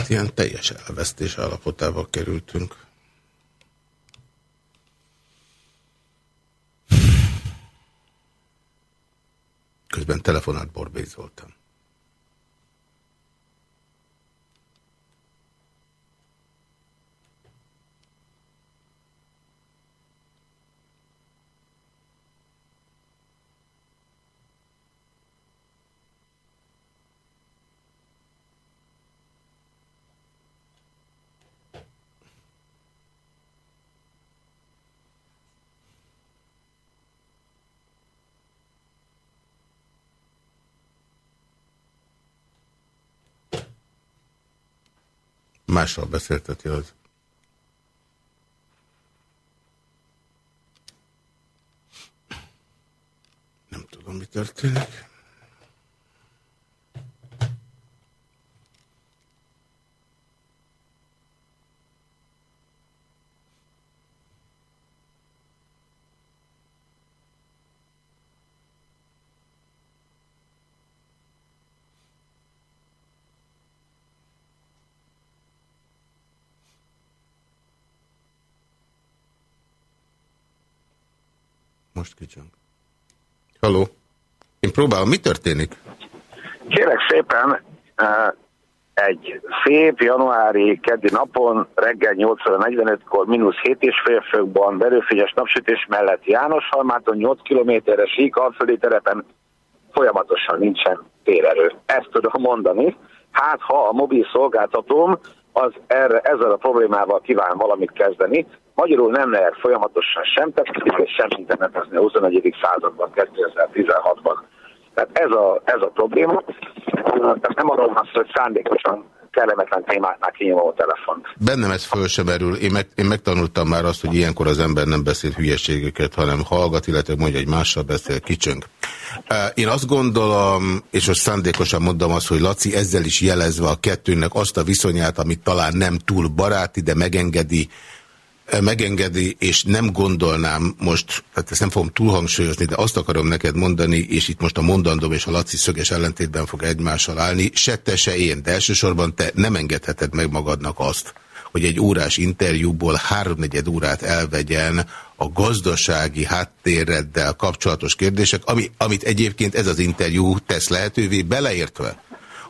Tehát ilyen teljes elvesztés állapotába kerültünk. Közben telefonált Borbély Zoltán. Mással beszélteti az. Nem tudom, mi történik. Most kicsang. Haló? Én próbálom, mi történik? Kérek szépen, eh, egy szép januári keddi napon reggel 8.45-kor mínusz 7,5 fokban verőfényes napsütés mellett János Halmáton 8 kilométerre sík alföldi terepen folyamatosan nincsen térerő. Ezt tudom mondani. Hát ha a mobil szolgáltatóm az erre, ezzel a problémával kíván valamit kezdeni, Magyarul nem lehet folyamatosan sem textilni, sem internetezni a 21. században, 2016-ban. Tehát ez a, ez a probléma. Tehát nem arról van szó, hogy szándékosan kellemetlen témáknál kinyomom a telefont. Bennem ez föl sem erül. Én, meg, én megtanultam már azt, hogy ilyenkor az ember nem beszél hülyeségeket, hanem hallgat, illetve mondja, hogy mással beszél, kicsöng. Én azt gondolom, és most szándékosan mondom azt, hogy Laci ezzel is jelezve a kettőnek azt a viszonyát, amit talán nem túl baráti, de megengedi, megengedi, és nem gondolnám most, tehát ezt nem fogom túlhangsúlyozni, de azt akarom neked mondani, és itt most a mondandom és a Laci szöges ellentétben fog egymással állni, se te, se én, de elsősorban te nem engedheted meg magadnak azt, hogy egy órás interjúból háromnegyed órát elvegyen a gazdasági háttérreddel kapcsolatos kérdések, ami, amit egyébként ez az interjú tesz lehetővé, beleértve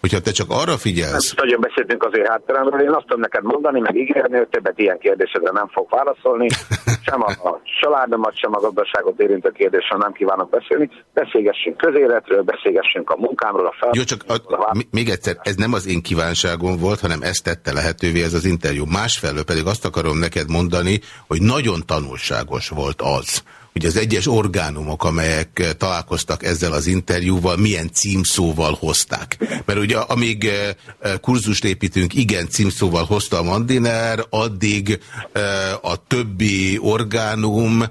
Hogyha te csak arra figyelsz... Hát, nagyon beszéltünk azért hátteremről, én azt tudom neked mondani, meg ígérni, hogy többet ilyen kérdésedre nem fog válaszolni. Sem a, a családomat, sem a gazdaságot érintő kérdésről nem kívánok beszélni. Beszélgessünk közéletről, beszélgessünk a munkámról, a fel... Jó, csak a, a, még egyszer, ez nem az én kívánságom volt, hanem ezt tette lehetővé ez az interjú. Másfelől pedig azt akarom neked mondani, hogy nagyon tanulságos volt az, hogy az egyes orgánumok, amelyek találkoztak ezzel az interjúval, milyen címszóval hozták. Mert ugye amíg kurzust építünk, igen címszóval hozta a Mandiner, addig a többi orgánum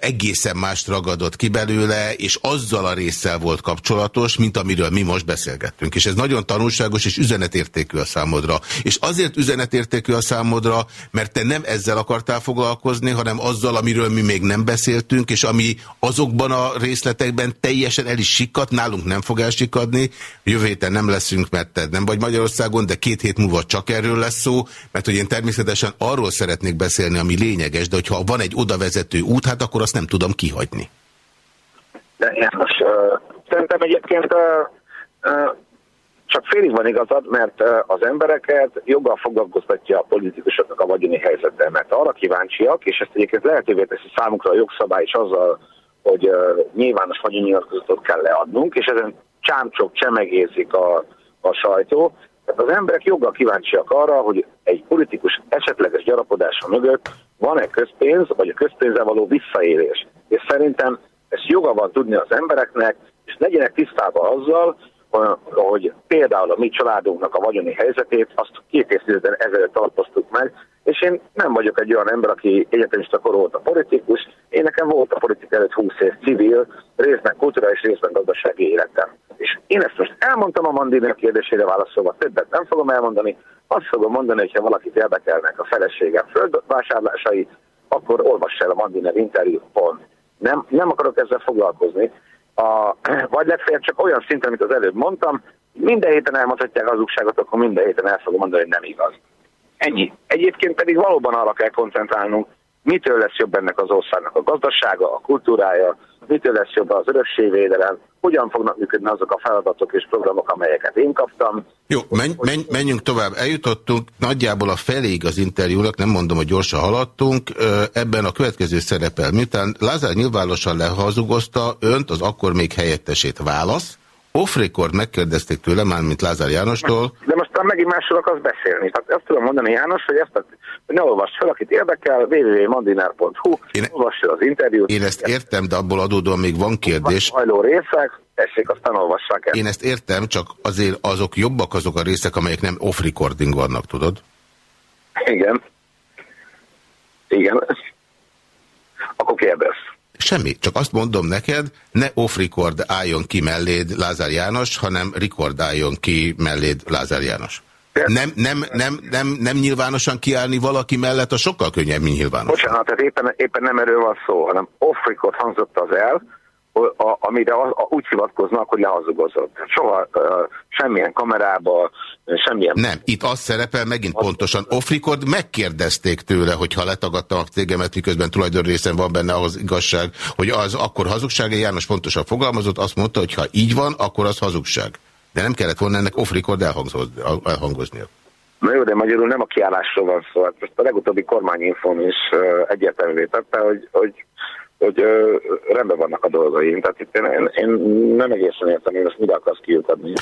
egészen mást ragadott ki belőle, és azzal a résszel volt kapcsolatos, mint amiről mi most beszélgettünk. És ez nagyon tanulságos és üzenetértékű a számodra. És azért üzenetértékű a számodra, mert te nem ezzel akartál foglalkozni, hanem azzal, amiről mi még nem beszéltünk, és ami azokban a részletekben teljesen el is sikkat, nálunk nem fog elsikadni. Jövő héten nem leszünk, mert nem vagy Magyarországon, de két hét múlva csak erről lesz szó, mert hogy én természetesen arról szeretnék beszélni, ami lényeges, de hogyha van egy odavezető út, hát akkor azt nem tudom kihagyni. De János, uh, szerintem egyébként uh, uh, csak félig van igazad, mert az embereket jobban foglalkoztatja a politikusoknak a vagyoni helyzete, mert arra kíváncsiak, és ezt egyébként lehetővé teszi számukra a jogszabály is azzal, hogy nyilvános vagyonnyilatkozatot kell leadnunk, és ezen csámcsok csemegézik a, a sajtó. Tehát az emberek joggal kíváncsiak arra, hogy egy politikus esetleges gyarapodása mögött van-e közpénz, vagy a közpénzzel való visszaélés. És szerintem ezt joga van tudni az embereknek, és legyenek tisztában azzal, hogy például a mi családunknak a vagyoni helyzetét, azt két évtizeden ezelőtt tartoztuk meg, és én nem vagyok egy olyan ember, aki egyetemista kor volt a politikus, én nekem volt a politika előtt 20 év civil, részben kulturális, részben gazdasági életem. És én ezt most elmondtam a Mandiner kérdésére válaszolva, többet nem fogom elmondani, azt fogom mondani, hogyha valakit érdekelnek a feleségem földvásárlásai, akkor olvass el a Mandiner interjút, pont. Nem, nem akarok ezzel foglalkozni, a, vagy legfeljebb csak olyan szinten, amit az előbb mondtam, minden héten elmondhatják hazugságot, akkor minden héten el fogom mondani, hogy nem igaz. Ennyi. Egyébként pedig valóban arra kell koncentrálnunk, mitől lesz jobb ennek az országnak a gazdasága, a kultúrája, mitől lesz jobb az örökségvédelem, hogyan fognak működni azok a feladatok és programok, amelyeket én kaptam. Jó, menj, menj, menjünk tovább. Eljutottunk nagyjából a feléig az interjúnak, nem mondom, hogy gyorsan haladtunk. Ebben a következő szerepel, miután Lázár nyilvánosan lehazugozta önt, az akkor még helyettesét válasz, Off-record megkérdezték tőle, már mint Lázár Jánostól. De most már megint másról akarsz beszélni. Tehát azt tudom mondani, János, hogy ezt a, ne olvass fel, akit érdekel, www.mandiner.hu, én, olvass az interjút. Én ezt értem, de abból adódóan még van kérdés. Hajló részek, tessék, aztán olvassák el. Én ezt értem, csak azért azok jobbak azok a részek, amelyek nem off-recording vannak, tudod? Igen. Igen. Akkor kérdezz. Semmi, csak azt mondom neked, ne off-record álljon ki melléd Lázár János, hanem record álljon ki melléd Lázár János. Nem, nem, nem, nem, nem nyilvánosan kiállni valaki mellett, a sokkal könnyebb, mint nyilvános. Bocsánat, tehát éppen, éppen nem erről van szó, hanem off-record hangzott az el, a, amire a, a, úgy hivatkoznak, hogy lehazugozott. Soha uh, semmilyen kamerába, semmilyen... Nem, itt az szerepel megint az... pontosan. Off-record megkérdezték tőle, hogy ha letagadtam a cégemet, miközben tulajdonrészen van benne ahhoz igazság, hogy az akkor hazugság, János pontosan fogalmazott, azt mondta, hogy ha így van, akkor az hazugság. De nem kellett volna ennek off-record elhangoznia. Na jó, de magyarul nem a kiállásról van szó. Hát most a legutóbbi kormányinfon is egyértelművé tette, hogy, hogy hogy ö, rendben vannak a dolgaim. Tehát itt én, én, én nem egészen értem, én ezt mire akarsz kiukadni.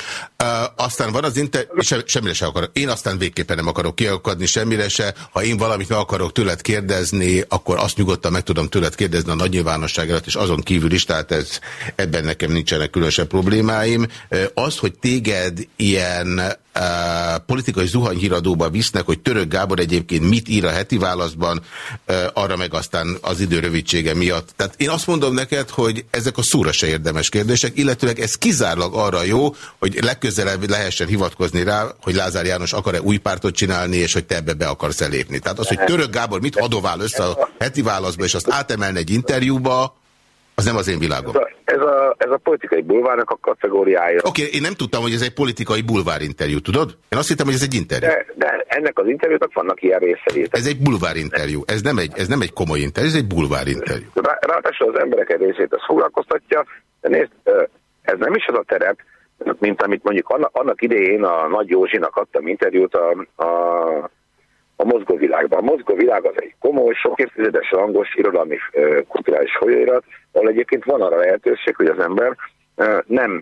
Uh, aztán van az inter... Se, semmire se akarok. Én aztán végképpen nem akarok kiukadni semmire se. Ha én valamit meg akarok tőled kérdezni, akkor azt nyugodtan meg tudom tőled kérdezni a nagy nyilvánosság előtt, és azon kívül is, tehát ez, ebben nekem nincsenek különösebb problémáim. Az, hogy téged ilyen politikai zuhanyhíradóba visznek, hogy Török Gábor egyébként mit ír a heti válaszban, arra meg aztán az idő rövidsége miatt. Tehát én azt mondom neked, hogy ezek a szóra se érdemes kérdések, illetőleg ez kizárlag arra jó, hogy legközelebb lehessen hivatkozni rá, hogy Lázár János akar-e új pártot csinálni, és hogy te ebbe be akarsz elépni. Tehát az, hogy Török Gábor mit adovál össze a heti válaszba, és azt átemelne egy interjúba, az nem az én világom. Ez a, ez a, ez a politikai bulvárnak a kategóriája. Oké, okay, én nem tudtam, hogy ez egy politikai bulvár interjú, tudod? Én azt hittem, hogy ez egy interjú. De, de ennek az interjúnak vannak ilyen részei. Ez egy bulvár interjú. Ez nem egy, ez nem egy komoly interjú, ez egy bulvár interjú. Rá, ráadásul az emberek egy részét ez foglalkoztatja, de nézd, ez nem is az a terep, mint amit mondjuk annak, annak idején a Nagy Józsinak adtam interjút a, a a mozgóvilágban. A mozgóvilág az egy komoly, sok évtizedes rangos irodalmi kulturális folyóirat, ahol egyébként van arra lehetőség, hogy az ember nem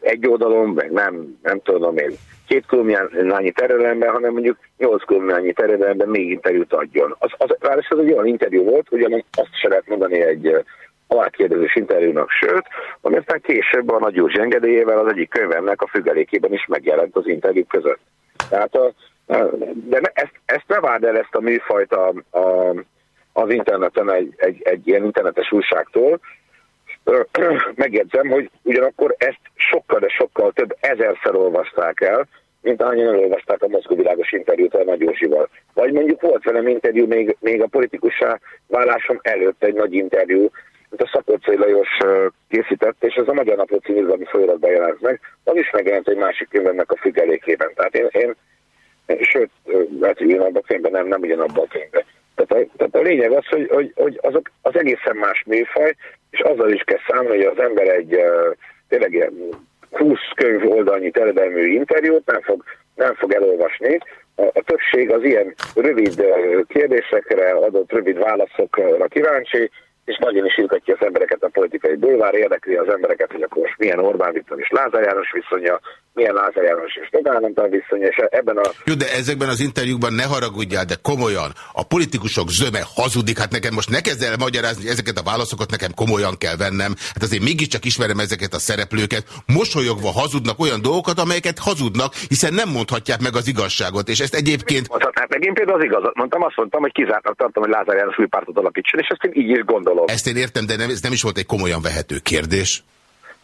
egy oldalon, meg nem, nem tudom én, két kilométernyi terjedelemben, hanem mondjuk nyolc kilométernyi terjedelemben még interjút adjon. Az, az, az, az egy olyan interjú volt, ugyan azt se lehet mondani egy alákérdezős interjúnak, sőt, ami aztán később a Nagy Gyurcs engedélyével az egyik könyvemnek a függelékében is megjelent az interjú között. Tehát a, de ezt, ezt ne várd el ezt a műfajt a, a, az interneten egy, egy, egy ilyen internetes újságtól. Megjegyzem, hogy ugyanakkor ezt sokkal, de sokkal több ezerszer olvasták el, mint ahányan elolvasták a mozgóvilágos interjút a Nagy Józsival. Vagy mondjuk volt velem interjú még, még a politikussá válásom előtt egy nagy interjú, mint a Szakorcai Lajos készített, és ez a Magyar Napló című ami folyamatban jelent meg, az is megjelent egy másik könyvemnek a függelékében. Tehát én, én sőt, lehet, hogy abban a könyvben, nem, nem ugyanabban a könyvben. Tehát a, tehát a lényeg az, hogy, hogy, hogy azok az egészen más műfaj, és azzal is kell számolni, hogy az ember egy tényleg ilyen 20 könyv oldalnyi teledelmű interjút nem fog, nem fog elolvasni. A, a többség az ilyen rövid kérdésekre adott rövid válaszokra kíváncsi, és nagyon is izgatja az embereket a politikai bulvár, érdekli az embereket, hogy akkor most milyen Orbán Viktor és Lázár János viszonya, milyen Lázár János és Rogán Antal viszonya, és ebben a... Jó, de ezekben az interjúkban ne haragudjál, de komolyan, a politikusok zöme hazudik, hát nekem most ne kezd el magyarázni, hogy ezeket a válaszokat nekem komolyan kell vennem, hát azért mégiscsak ismerem ezeket a szereplőket, mosolyogva hazudnak olyan dolgokat, amelyeket hazudnak, hiszen nem mondhatják meg az igazságot, és ezt egyébként... Hát meg én például az igazat mondtam, azt mondtam, hogy kizártnak tartom, hogy Lázár János új pártot alapítson, és ezt én így is gondolom. Ezt én értem, de nem, ez nem is volt egy komolyan vehető kérdés.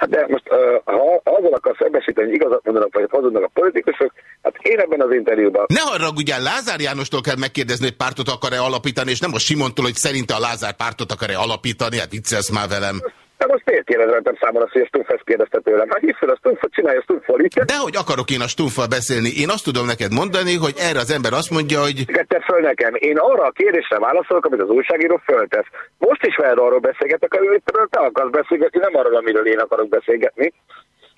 Hát de most, ha azzal akarsz szembesíteni, hogy igazat mondanak, vagy hazudnak a politikusok, hát én ebben az interjúban... Ne haragudjál, Lázár Jánostól kell megkérdezni, hogy pártot akar-e alapítani, és nem a Simontól, hogy szerinte a Lázár pártot akar-e alapítani, hát viccelsz már velem. De most miért kérdezem számomra, hogy a Stumpf ezt kérdezte tőlem? Hát hisz a Stumpfot, csinálja a Stumpfol. Dehogy akarok én a Stumpfal beszélni. Én azt tudom neked mondani, hogy erre az ember azt mondja, hogy... Te föl nekem. Én arra a kérdésre válaszolok, amit az újságíró föltesz. Most is veled arról beszélgetek, amiről te akarsz beszélgetni, nem arról, amiről én akarok beszélgetni.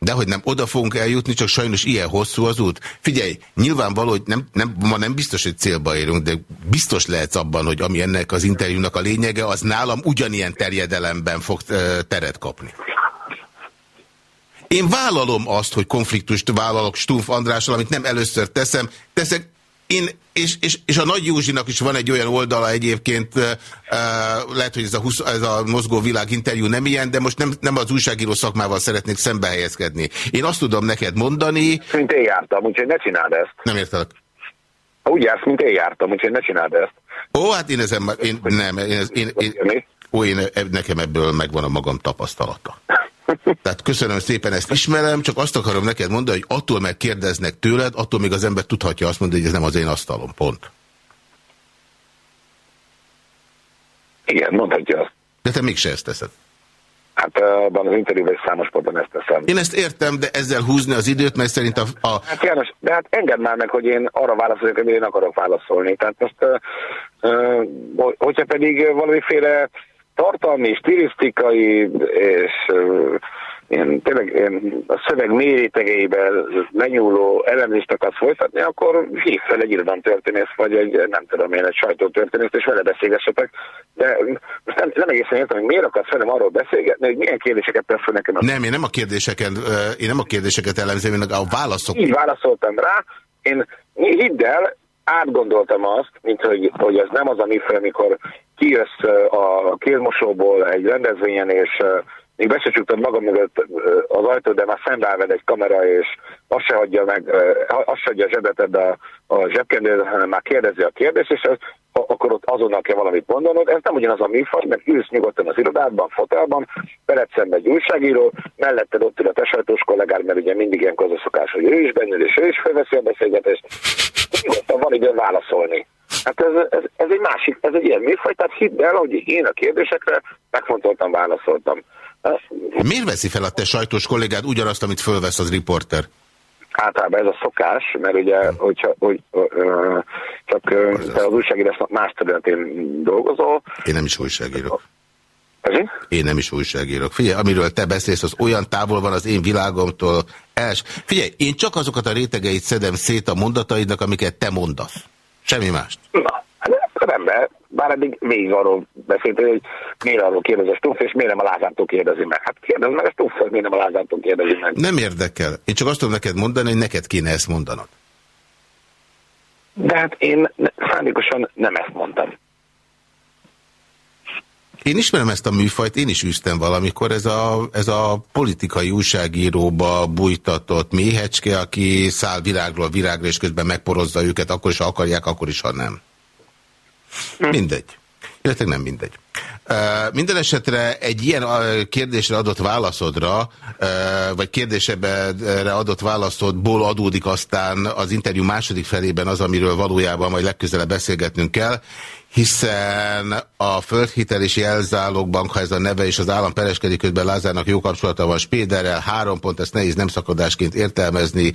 De hogy nem oda fogunk eljutni, csak sajnos ilyen hosszú az út. Figyelj, nyilvánvaló, hogy nem, nem, ma nem biztos, hogy célba érünk, de biztos lehetsz abban, hogy ami ennek az interjúnak a lényege, az nálam ugyanilyen terjedelemben fog teret kapni. Én vállalom azt, hogy konfliktust vállalok Stumpf Andrással, amit nem először teszem. Teszek én, és, és, és a Nagy Józsinak is van egy olyan oldala egyébként, lehet, hogy ez a, 20, ez a mozgó világ interjú nem ilyen, de most nem, nem az újságíró szakmával szeretnék szembe helyezkedni. Én azt tudom neked mondani... Mint én jártam, úgyhogy ne csináld ezt. Nem értelek. Úgy jársz, mint én jártam, úgyhogy ne csináld ezt. Ó, hát én ezen... Én, nem, én, én, én, ó, én, nekem ebből megvan a magam tapasztalata. Tehát köszönöm szépen, ezt ismerem, csak azt akarom neked mondani, hogy attól megkérdeznek tőled, attól még az ember tudhatja azt mondani, hogy ez nem az én asztalom, pont. Igen, mondhatja azt. De te mégse ezt teszed. Hát abban az interjúban számos ponton ezt teszem. Én ezt értem, de ezzel húzni az időt, mert szerint a... a... Hát János, de hát engedd már meg, hogy én arra válaszoljak, hogy én akarok válaszolni. Tehát most, uh, uh, hogyha pedig valamiféle tartalmi, stilisztikai és én tényleg én a szöveg mély rétegeiben lenyúló elemzést akarsz folytatni, akkor hív fel egy irodalomtörténész, vagy egy, nem tudom én, egy sajtótörténészt, és vele beszélgessetek. De most nem, nem egészen értem, hogy miért akarsz velem arról beszélgetni, hogy milyen kérdéseket tesz fel nekem. Nem, én nem a kérdéseket, én nem a kérdéseket elemzem, én a válaszok. Így válaszoltam rá. Én hidd el, átgondoltam azt, mint hogy, hogy ez nem az a műfaj, amikor kijössz a kézmosóból egy rendezvényen, és még be se magam mögött az ajtó, de már szembeállved egy kamera, és azt se hagyja meg, azt se hagyja a zsebeted a, a zsebkendőt, hanem már kérdezi a kérdést, és akkor ott azonnal kell valamit mondanod. Ez nem ugyanaz a műfaj, mert ülsz nyugodtan az irodádban, fotelban, veled szemben egy újságíró, melletted ott ül a tesajtós kollégád, mert ugye mindig ilyen az a szokás, hogy ő is bennül, és ő is felveszi a beszélgetést. Nyugodtan van időn válaszolni. Hát ez, ez, ez, egy másik, ez egy ilyen műfaj, tehát hidd el, hogy én a kérdésekre megfontoltam, válaszoltam. Miért veszi fel a te sajtós kollégád ugyanazt, amit fölvesz az riporter? Általában ez a szokás, mert ugye, hogyha, hogy, ö, csak ö, te az újságírásnak más területén dolgozol. Én nem is újságírok. Ezért? Én nem is újságírok. Figyelj, amiről te beszélsz, az olyan távol van az én világomtól. Els. Figyelj, én csak azokat a rétegeit szedem szét a mondataidnak, amiket te mondasz. Semmi mást. Na, hát rendben. Bár eddig végig arról beszélt, hogy miért arról kérdez a Stuff, és miért nem a Lázártól kérdezi meg. Hát kérdez meg a Stuff, hogy miért nem a Lázártól kérdezi meg. Nem érdekel. Én csak azt tudom neked mondani, hogy neked kéne ezt mondanod. De hát én szándékosan nem ezt mondtam. Én ismerem ezt a műfajt, én is üztem valamikor, ez a, ez a politikai újságíróba bújtatott méhecske, aki száll virágról virágra, és közben megporozza őket, akkor is, ha akarják, akkor is, ha nem. Hm. Mindegy. Illetve nem mindegy. Minden esetre egy ilyen kérdésre adott válaszodra, vagy kérdésre adott válaszodból adódik aztán az interjú második felében az, amiről valójában majd legközelebb beszélgetnünk kell, hiszen a földhitelési jelzálogbank, ha ez a neve és az állam pereskedik közben Lázárnak jó kapcsolata van Spéderrel, három pont, ezt nehéz nem szakadásként értelmezni,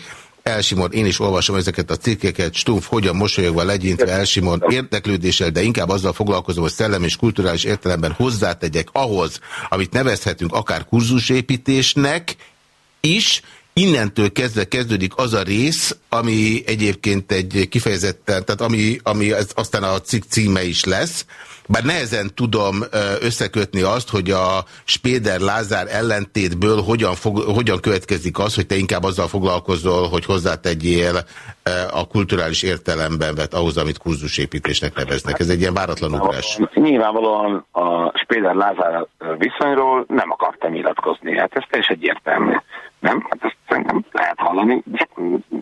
Elsimon, én is olvasom ezeket a cikkeket, Stumpf hogyan mosolyogva legyintve Elsimon érdeklődéssel, de inkább azzal foglalkozom, hogy szellem és kulturális értelemben hozzátegyek ahhoz, amit nevezhetünk akár kurzusépítésnek is, innentől kezdve kezdődik az a rész, ami egyébként egy kifejezetten, tehát ami, ami aztán a cikk címe is lesz, bár nehezen tudom összekötni azt, hogy a Spéder Lázár ellentétből hogyan, fog, hogyan következik az, hogy te inkább azzal foglalkozol, hogy hozzátegyél a kulturális értelemben vett ahhoz, amit kurzusépítésnek neveznek. Ez egy ilyen váratlan ugrás. Nyilvánvalóan a Spéder Lázár viszonyról nem akartam nyilatkozni. Hát ez teljesen egyértelmű. Nem? Hát ezt szerintem lehet hallani.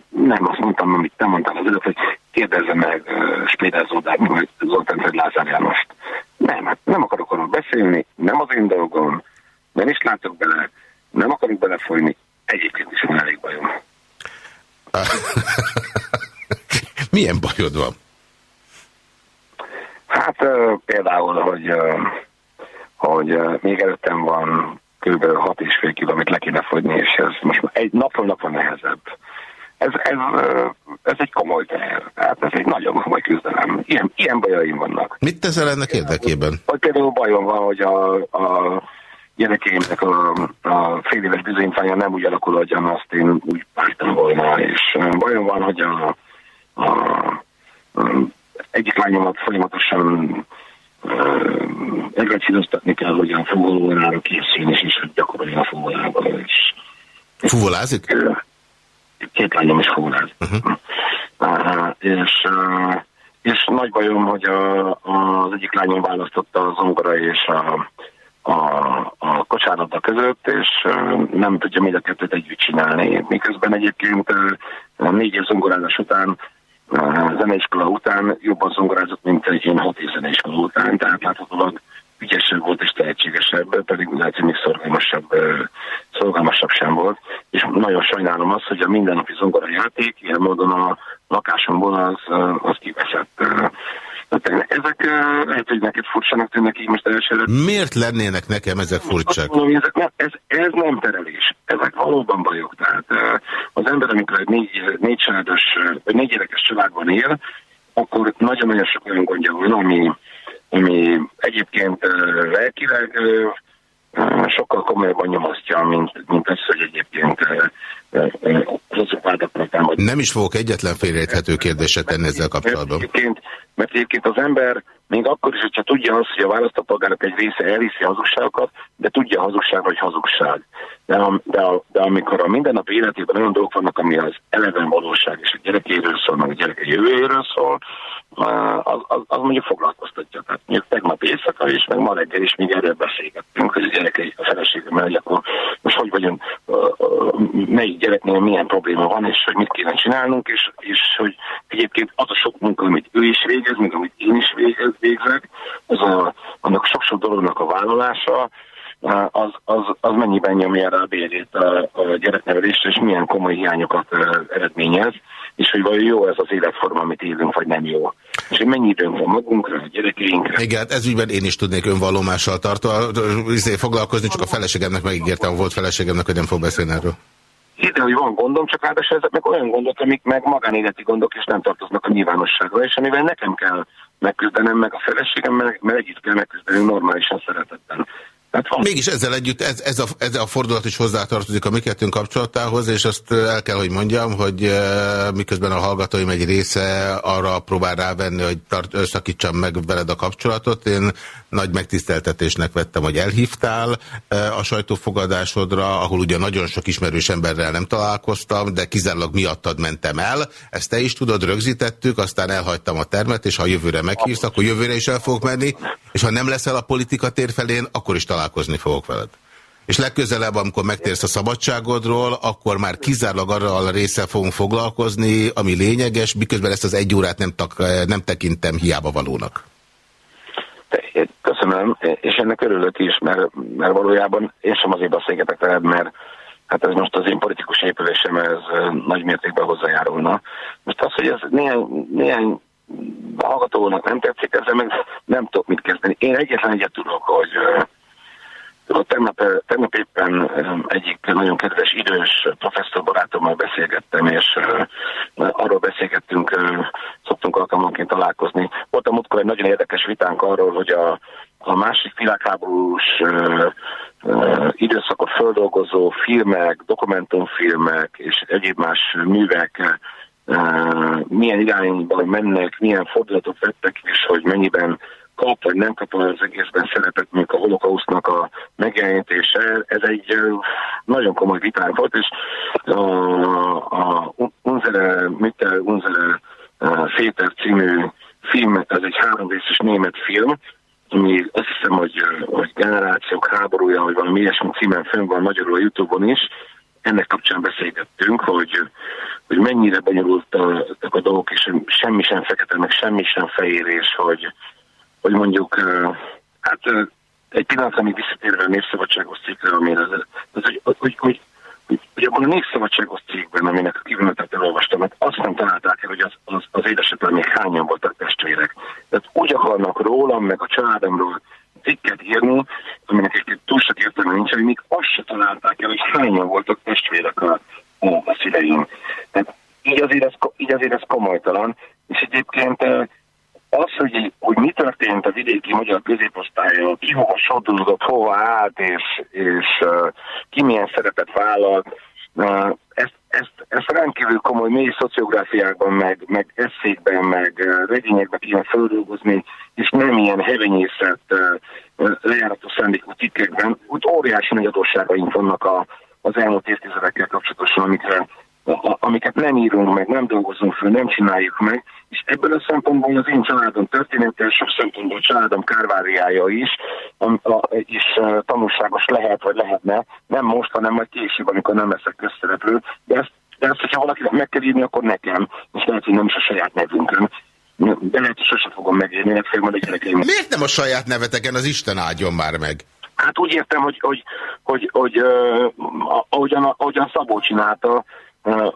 Nem azt mondtam, amit te mondtál az előtt, hogy kérdezze meg uh, Spéder Zoltán, Zoltán Lázár Jánost. Nem, hát nem akarok arról beszélni, nem az én dolgom, nem is látok bele, nem akarok belefolyni, egyébként is van elég bajom. Milyen bajod van? Hát uh, például, hogy, uh, hogy uh, még előttem van kb. 6,5 kilómet le kéne fogyni, és ez most egy napról napra nehezebb. Ez, ez, ez egy komoly teher. Tehát ez egy nagyon komoly küzdelem. Ilyen, ilyen bajaim vannak. Mit teszel ennek érdekében? Vagy például bajom van, hogy a, a gyerekeimnek a, a fél éves bizonyítványa nem úgy alakul, ahogyan azt én úgy vártam volna. És bajom van, hogy a, a, a egyik lányomat folyamatosan egrecsidoztatni kell, hogy a fogolórára készüljön, és is, hogy a fogolában is. Fuvolázik? Két lányom is fogolázik. Uh -huh. uh, és, uh, és nagy bajom, hogy a, az egyik lányom választotta az zongora és a, a, a kocsárlabda között, és uh, nem tudja mind a kettőt együtt csinálni. Miközben egyébként uh, négy év zongorázás után zeneiskola után jobban zongorázott, mint egy ilyen hat év zeneiskola után, tehát láthatólag ügyesebb volt és tehetségesebb, pedig lehet, hogy még szorgalmasabb, szorgalmasabb sem volt. És nagyon sajnálom azt, hogy a mindennapi zongora játék ilyen módon a lakásomból az, az kiveszett. Ezek lehet, hogy neked furcsának tűnnek így most elsőre. Miért lennének nekem ezek furcsák? Ezek nem, ez, ez nem terelés. Ezek valóban bajok. Tehát az ember, amikor egy négy, négy családos, vagy négy gyerekes családban él, akkor nagyon-nagyon sok olyan gondja van, ami, ami egyébként lelkileg sokkal komolyabban nyomasztja, mint, mint az, hogy egyébként Nem is fogok egyetlen félreérthető kérdéset tenni ezzel kapcsolatban. Mert egyébként, mert egyébként az ember még akkor is, hogyha tudja azt, hogy a választópolgárok egy része elhiszi hazugságokat, de tudja a hazugság, hogy hazugság. De, de, de amikor a mindennapi életében olyan dolgok vannak, ami az eleven valóság, és a gyerekéről szól, meg a gyereke jövőjéről szól, az, az, az mondjuk foglalkoztatja. Tehát mondjuk tegnap éjszaka is, meg ma reggel is még erről beszélgettünk, hogy a gyerekei, a feleségemmel, hogy akkor most hogy vagyunk, melyik gyereknél milyen probléma van, és hogy mit kéne csinálnunk, és, és hogy egyébként az a sok munka, amit ő is végez, meg amit én is végez, végzek, az a, annak sok-sok dolognak a vállalása, az, az, az mennyiben nyomja rá a bérét a, a gyereknevelésre, és milyen komoly hiányokat eredményez, és hogy vajon jó ez az életforma, amit élünk, vagy nem jó. És hogy mennyi időnk van magunkra, a gyerekeinkre. Igen, hát ez ügyben én is tudnék önvallomással tartva izé, foglalkozni, csak a feleségemnek megígértem, volt feleségemnek, hogy nem fog beszélni erről. Ide, hogy van gondom, csak ráadásul ezek meg olyan gondok, amik meg magánéleti gondok, és nem tartoznak a nyilvánosságra, és amivel nekem kell megküzdenem, meg a feleségem, mert, mert együtt kell megküzdenünk normálisan szeretetben. Hát van. Mégis ezzel együtt ez, ez, a, ez a fordulat is hozzátartozik a mi kettőnk kapcsolatához, és azt el kell, hogy mondjam, hogy miközben a hallgatóim egy része arra próbál rávenni, hogy tart, szakítsam meg veled a kapcsolatot, én nagy megtiszteltetésnek vettem, hogy elhívtál a sajtófogadásodra, ahol ugye nagyon sok ismerős emberrel nem találkoztam, de kizárólag miattad mentem el. Ezt te is tudod, rögzítettük, aztán elhagytam a termet, és ha jövőre meghívsz, akkor jövőre is el fogok menni, és ha nem leszel a politika tér felén, akkor is találkozni fogok veled. És legközelebb, amikor megtérsz a szabadságodról, akkor már kizárólag arra a része fogunk foglalkozni, ami lényeges, miközben ezt az egy órát nem, tak, nem tekintem hiába valónak. Köszönöm, és ennek örülök is, mert, mert valójában én sem azért beszélgetek veled, mert hát ez most az én politikus épülésem, ez nagy mértékben hozzájárulna. Most az, hogy ez néhány, néhány hallgatónak nem tetszik, ezzel meg nem tudok mit kezdeni. Én egyetlen egyet tudok, hogy Tegnap, tegnap éppen egyik nagyon kedves idős professzor barátommal beszélgettem, és arról beszélgettünk, szoktunk alkalmanként találkozni. Volt a múltkor egy nagyon érdekes vitánk arról, hogy a, a másik világháborús időszakot földolgozó filmek, dokumentumfilmek és egyéb más művek milyen irányban mennek, milyen fordulatot vettek, és hogy mennyiben kap vagy nem kap az egészben szerepet, mint a holokausznak a megjelenítése. Ez egy nagyon komoly vitánk volt, és a, a Unzere, Mitte Unzere Féter című film, ez egy háromrészes német film, ami azt hiszem, hogy, hogy generációk háborúja, vagy valami ilyesmi címen fönn van magyarul a Youtube-on is, ennek kapcsán beszélgettünk, hogy, hogy mennyire bonyolultak a dolgok, és semmi sem fekete, meg semmi sem fehér, és hogy, hogy mondjuk, hát egy pillanatra még visszatérve a népszabadságos cikkre, amire az, az hogy, hogy, hogy, hogy abban a népszabadságos cikkben, aminek a kivonatot elolvastam, hát azt nem találták el, hogy az, az, az édesapám még hányan voltak testvérek. Tehát úgy akarnak rólam, meg a családomról cikket írni, aminek egy túl sok értelme nincs, hogy még azt se találták el, hogy hányan voltak testvérek a, a, a szüleim. Tehát így azért, ez, így azért ez komolytalan, és egyébként az, hogy, hogy mi történt a vidéki magyar középosztályon, ki hova sodródott, hova állt, és, és uh, ki milyen szerepet vállalt, uh, ezt, ezt, ezt rendkívül komoly mély szociográfiákban, meg, meg eszékben, meg regényekben kéne feldolgozni, és nem ilyen hevenyészet uh, lejárató szándékú cikkekben. Úgy óriási nagy adósságaink vannak a, az elmúlt évtizedekkel kapcsolatosan, amikre amiket nem írunk meg, nem dolgozunk föl, nem csináljuk meg, és ebből a szempontból az én családom története, sok szempontból családom kárváriája is, is tanulságos lehet, vagy lehetne, nem most, hanem majd később, amikor nem leszek közszereplő, de ezt, de ezt, hogyha valakinek meg kell írni, akkor nekem, és lehet, hogy nem is a saját nevünkön. De lehet, hogy sosem fogom megírni, legfeljebb majd a gyerekeim. Miért nem a saját neveteken, az Isten áldjon már meg? Hát úgy értem, hogy, hogy, hogy, hogy uh, ahogyan, ahogyan Szabó csinálta,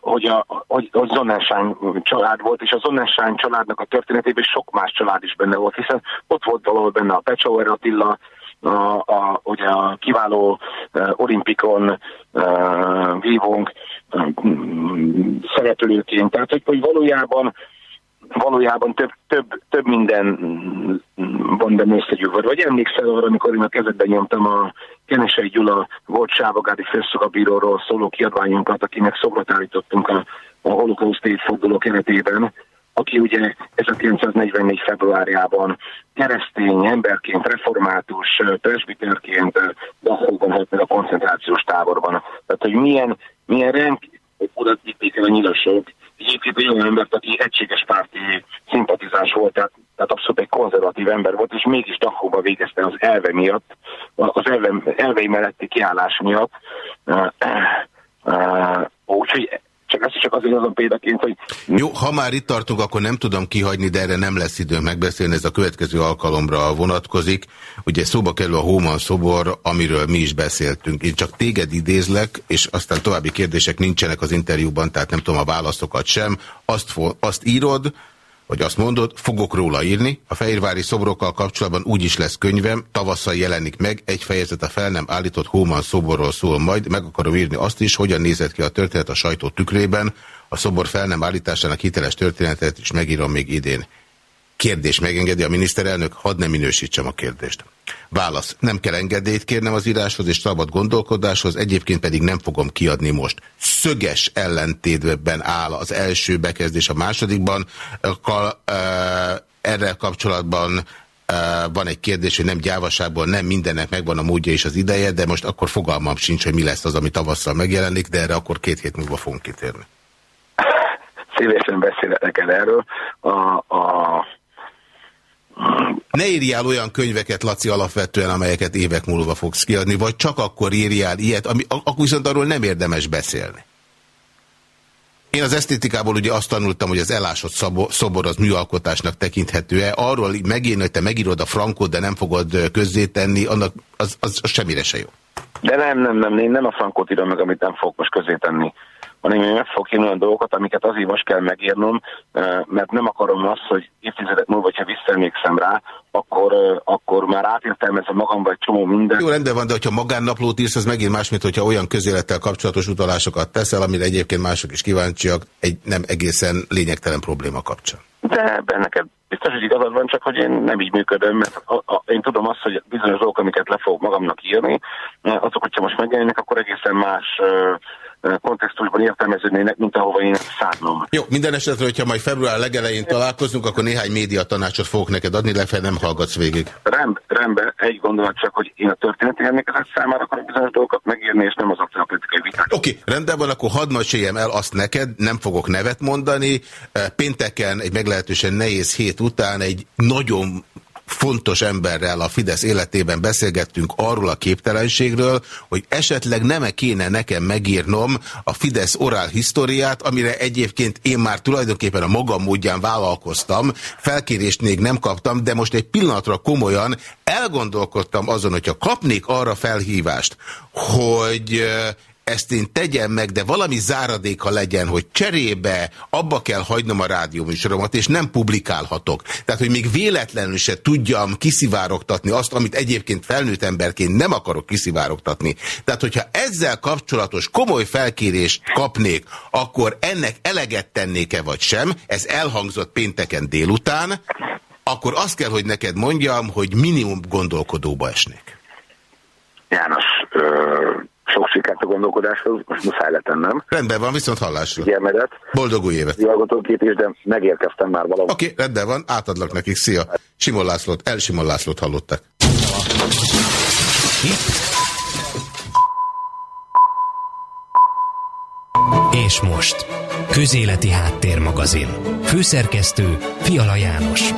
hogy a hogy, hogy Zonnenschein család volt, és a Zonnenschein családnak a történetében sok más család is benne volt, hiszen ott volt valahol benne a Pecsauer Attila, a, a, ugye a kiváló uh, olimpikon uh, vívónk uh, szereplőként. Tehát, hogy, hogy valójában valójában több, több, több minden van benne összegyűvör. Vagy emlékszel arra, amikor én a kezedben nyomtam a Kenesei Gyula volt Sávogádi főszolgabíróról szóló kiadványunkat, akinek szobrot állítottunk a, a holokauszt évforduló keretében, aki ugye 1944. februárjában keresztény emberként, református, presbiterként Dachauban a koncentrációs táborban. Tehát, hogy milyen, milyen rend, oda a nyilasok, egyébként egy olyan embert, aki egységes párti szimpatizás volt, tehát, tehát abszolút egy konzervatív ember volt, és mégis Dachauba végezte az elve miatt, az elve, elvei melletti kiállás miatt. Úgyhogy csak ez csak azért azon példaként, hogy... Jó, ha már itt tartunk, akkor nem tudom kihagyni, de erre nem lesz idő megbeszélni, ez a következő alkalomra vonatkozik. Ugye szóba kerül a Hóman szobor, amiről mi is beszéltünk. Én csak téged idézlek, és aztán további kérdések nincsenek az interjúban, tehát nem tudom a válaszokat sem. Azt, azt írod, hogy azt mondod, fogok róla írni, a fehérvári szobrokkal kapcsolatban úgy is lesz könyvem, tavasszal jelenik meg, egy fejezet a fel nem állított Hóman szoborról szól majd, meg akarom írni azt is, hogyan nézett ki a történet a sajtó tükrében, a szobor fel nem állításának hiteles történetet is megírom még idén. Kérdés megengedi a miniszterelnök, hadd nem minősítsem a kérdést. Válasz. Nem kell engedélyt kérnem az íráshoz és szabad gondolkodáshoz, egyébként pedig nem fogom kiadni most. Szöges ellentétben áll az első bekezdés a másodikban. Erre kapcsolatban van egy kérdés, hogy nem gyávaságból, nem mindennek megvan a módja és az ideje, de most akkor fogalmam sincs, hogy mi lesz az, ami tavasszal megjelenik, de erre akkor két hét múlva fogunk kitérni. Szívesen beszélek el erről. A, a ne írjál olyan könyveket, Laci, alapvetően, amelyeket évek múlva fogsz kiadni, vagy csak akkor írjál ilyet, ami, akkor viszont arról nem érdemes beszélni. Én az esztétikából ugye azt tanultam, hogy az elásott szobor az műalkotásnak tekinthető-e. Arról megírni, hogy te megírod a frankot, de nem fogod közzétenni, annak az, az, az semmire se jó. De nem, nem, nem, én nem a frankot írom meg, amit nem fogok most közzétenni hanem én meg fogok írni olyan dolgokat, amiket azért most kell megírnom, mert nem akarom azt, hogy évtizedek múlva, hogyha visszaemlékszem rá, akkor, akkor már átértelmezem magam, vagy csomó minden. Jó, rendben van, de hogyha magánnaplót írsz, az megint más, mint hogyha olyan közélettel kapcsolatos utalásokat teszel, amire egyébként mások is kíváncsiak, egy nem egészen lényegtelen probléma kapcsán. De ebben neked biztos, hogy igazad van, csak hogy én nem így működöm, mert a, a, én tudom azt, hogy bizonyos dolgok, amiket le fogok magamnak írni, azok, hogyha most megjelennek, akkor egészen más kontextusban értelmeződnének, mint ahova én szánnom. Jó, minden esetre, hogyha majd február legelején találkozunk, akkor néhány média tanácsot fogok neked adni, lefelé nem hallgatsz végig. Rend, rendben, egy gondolat csak, hogy én a történeti emlékezet számára akarok bizonyos dolgokat megírni, és nem az a politikai viták. Oké, okay, rendben van, akkor hadd meséljem el azt neked, nem fogok nevet mondani. Pénteken egy meglehetősen nehéz hét után egy nagyon fontos emberrel a Fidesz életében beszélgettünk arról a képtelenségről, hogy esetleg nem -e kéne nekem megírnom a Fidesz orál historiát, amire egyébként én már tulajdonképpen a magam módján vállalkoztam, felkérést még nem kaptam, de most egy pillanatra komolyan elgondolkodtam azon, hogyha kapnék arra felhívást, hogy ezt én tegyem meg, de valami záradéka legyen, hogy cserébe abba kell hagynom a rádióműsoromat, és nem publikálhatok. Tehát, hogy még véletlenül se tudjam kiszivárogtatni azt, amit egyébként felnőtt emberként nem akarok kiszivárogtatni. Tehát, hogyha ezzel kapcsolatos komoly felkérést kapnék, akkor ennek eleget tennék-e vagy sem, ez elhangzott pénteken délután, akkor azt kell, hogy neked mondjam, hogy minimum gondolkodóba esnék. János, ö sok sikert a gondolkodáshoz, most muszáj letennem. Rendben van, viszont hallásra. Figyelmedet. Boldog új évet. Hallgatókép is, de megérkeztem már valahol. Oké, okay, rendben van, átadlak nekik, szia. Simon Lászlót, El Simon Lászlót hallottak. És most, Közéleti Háttérmagazin. Főszerkesztő Fiala János.